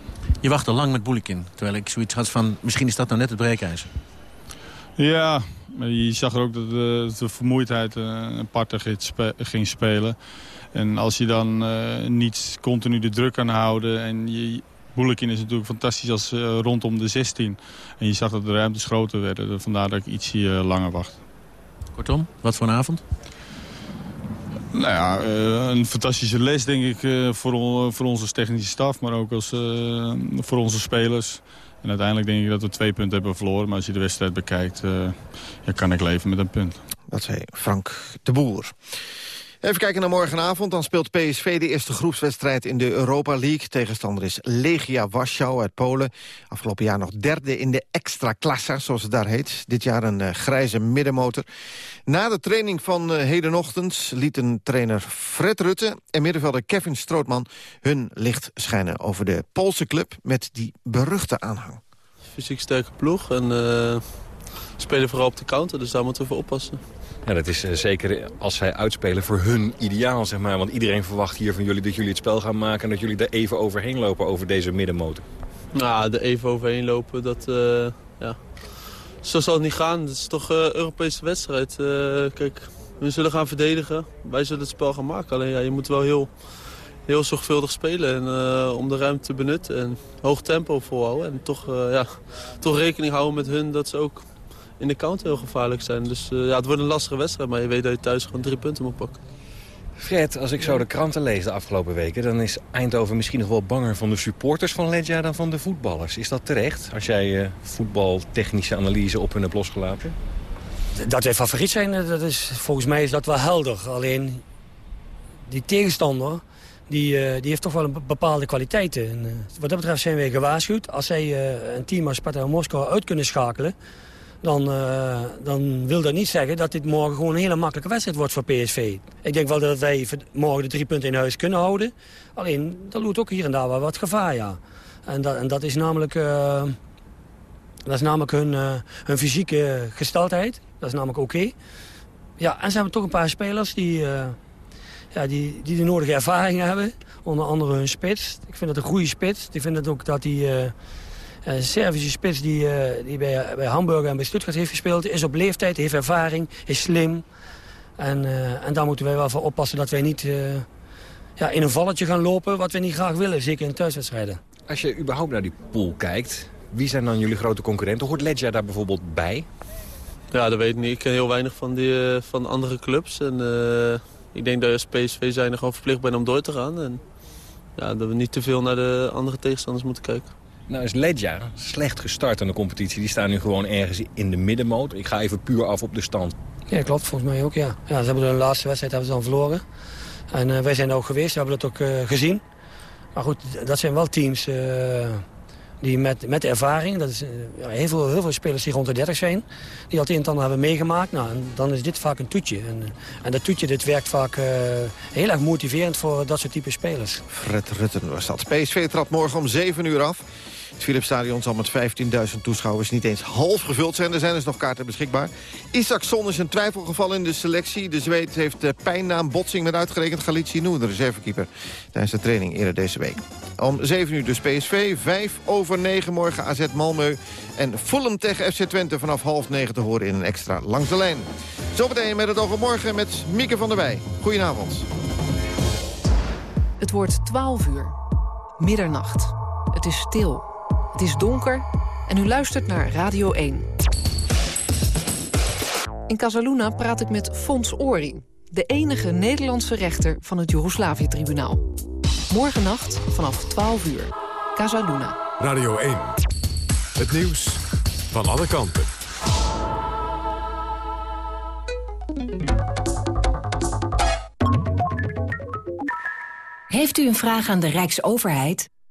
Je wacht al lang met Boelikin. Terwijl ik zoiets had van, misschien is dat nou net het breekijzer. Ja, maar je zag er ook dat de, de vermoeidheid uh, een parter ging spelen. En als je dan niet continu de druk kan houden en je Boelekin is natuurlijk fantastisch als uh, rondom de 16. En je zag dat de ruimtes groter werden. Vandaar dat ik ietsje uh, langer wacht. Kortom, wat voor een avond? Nou ja, uh, een fantastische les denk ik voor, voor onze technische staf. Maar ook als, voor onze spelers. En uiteindelijk denk ik dat we twee punten hebben verloren. Maar als je de wedstrijd bekijkt, ja, kan ik leven met een punt. Dat zei Frank de Boer. Even kijken naar morgenavond. Dan speelt PSV de eerste groepswedstrijd in de Europa League. Tegenstander is Legia Warschau uit Polen. Afgelopen jaar nog derde in de extra klassa, zoals het daar heet. Dit jaar een uh, grijze middenmotor. Na de training van uh, hedenochtend lieten trainer Fred Rutte... en middenvelder Kevin Strootman hun licht schijnen over de Poolse club... met die beruchte aanhang. Fysiek sterke ploeg en uh, spelen vooral op de counter, dus daar moeten we voor oppassen. Ja, dat is uh, zeker als zij uitspelen voor hun ideaal, zeg maar. Want iedereen verwacht hier van jullie dat jullie het spel gaan maken... en dat jullie er even overheen lopen over deze middenmotor. Nou, er even overheen lopen, dat... Uh, ja. Zo zal het niet gaan. Het is toch een uh, Europese wedstrijd. kijk, we zullen gaan verdedigen. Wij zullen het spel gaan maken. Alleen ja, je moet wel heel, heel zorgvuldig spelen en, om de ruimte te benutten. En hoog tempo volhouden. En toch, ja, toch rekening houden met hun dat ze ook in de counter heel gevaarlijk zijn. Dus uh, ja, het wordt een lastige wedstrijd, maar je weet dat je thuis gewoon drie punten moet pakken. Fred, als ik zo de kranten lees de afgelopen weken... dan is Eindhoven misschien nog wel banger van de supporters van Legia dan van de voetballers. Is dat terecht, als jij uh, voetbaltechnische analyse op hun hebt losgelaten? Dat wij favoriet zijn, eh, dat is, volgens mij is dat wel helder. Alleen die tegenstander, die, uh, die heeft toch wel een bepaalde kwaliteiten. En, uh, wat dat betreft zijn wij gewaarschuwd. Als zij uh, een team als Sparta Moskou uit kunnen schakelen dan, uh, dan wil dat niet zeggen dat dit morgen gewoon een hele makkelijke wedstrijd wordt voor PSV. Ik denk wel dat wij morgen de drie punten in huis kunnen houden. Alleen, dat loopt ook hier en daar wel wat gevaar, ja. En dat, en dat is namelijk, uh, dat is namelijk hun, uh, hun fysieke gesteldheid. Dat is namelijk oké. Ja, en ze hebben toch een paar spelers die, ja, die, die de nodige ervaring hebben. Onder andere hun spits. Ik vind het een goede spits. Ik vind het ook dat hij een eh, Servische spits die, eh, die bij, bij Hamburg en bij Stuttgart heeft gespeeld. Is op leeftijd, heeft ervaring, is slim. En, uh, en daar moeten wij wel voor oppassen dat wij niet ja, in een valletje gaan lopen... wat we niet graag willen, zeker in thuiswedstrijden. Als je überhaupt naar die pool kijkt, wie zijn dan jullie grote concurrenten? Hoort Ledja daar bijvoorbeeld bij? Ja, dat weet ik niet. Ik ken heel weinig van, die, uh, van andere clubs. En uh, ik denk dat als PSV zijn er gewoon verplicht ben om door te gaan. En ja, dat we niet te veel naar de andere tegenstanders moeten kijken. Nou is Ledja slecht gestart aan de competitie. Die staan nu gewoon ergens in de middenmoot. Ik ga even puur af op de stand. Ja, klopt. Volgens mij ook, ja. ja ze hebben de laatste wedstrijd hebben ze dan verloren. En uh, wij zijn er ook geweest, we hebben dat ook uh, gezien. Maar goed, dat zijn wel teams uh, die met, met ervaring... Dat is, ja, heel, veel, heel veel spelers die rond de 30 zijn... die al het een en ander hebben meegemaakt. Nou, en dan is dit vaak een toetje. En, en dat toetje dit werkt vaak heel erg motiverend voor dat soort type spelers. Fred Rutten was dat. PSV trad morgen om 7 uur af. Het Philipsstadion zal met 15.000 toeschouwers niet eens half gevuld zijn. Er zijn dus nog kaarten beschikbaar. Isaacson is een twijfelgeval in de selectie. De Zweed heeft pijn na een botsing met uitgerekend Galicinou, de reservekeeper, tijdens de training eerder deze week. Om 7 uur dus PSV, 5 over 9 morgen AZ Malmö. En Fulham tegen FC Twente vanaf half 9 te horen in een extra langs de lijn. Zometeen met het oog morgen met Mieke van der Wij. Goedenavond. Het wordt 12 uur. Middernacht. Het is stil. Het is donker en u luistert naar Radio 1. In Casaluna praat ik met Fons Ori, de enige Nederlandse rechter van het Joegoslavië-tribunaal. Morgennacht vanaf 12 uur. Casaluna. Radio 1. Het nieuws van alle kanten. Heeft u een vraag aan de Rijksoverheid?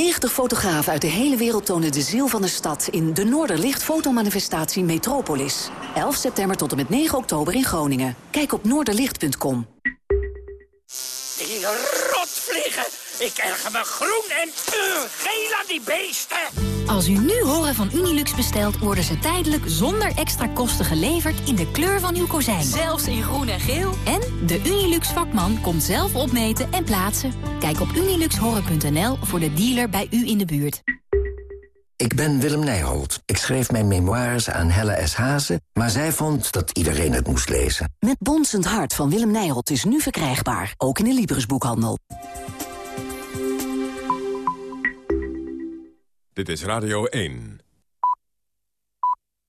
90 fotografen uit de hele wereld tonen de ziel van de stad... in de Noorderlicht fotomanifestatie Metropolis. 11 september tot en met 9 oktober in Groningen. Kijk op noorderlicht.com. Die rotvliegen! Ik erger me groen en uh, geel aan die beesten! Als u nu horen van Unilux bestelt, worden ze tijdelijk zonder extra kosten geleverd in de kleur van uw kozijn. Zelfs in groen en geel. En de Unilux vakman komt zelf opmeten en plaatsen. Kijk op uniluxhoren.nl voor de dealer bij u in de buurt. Ik ben Willem Nijholt. Ik schreef mijn memoires aan Helle S. Hazen, maar zij vond dat iedereen het moest lezen. Met Bonsend Hart van Willem Nijholt is nu verkrijgbaar, ook in de Librisboekhandel. Dit is Radio 1.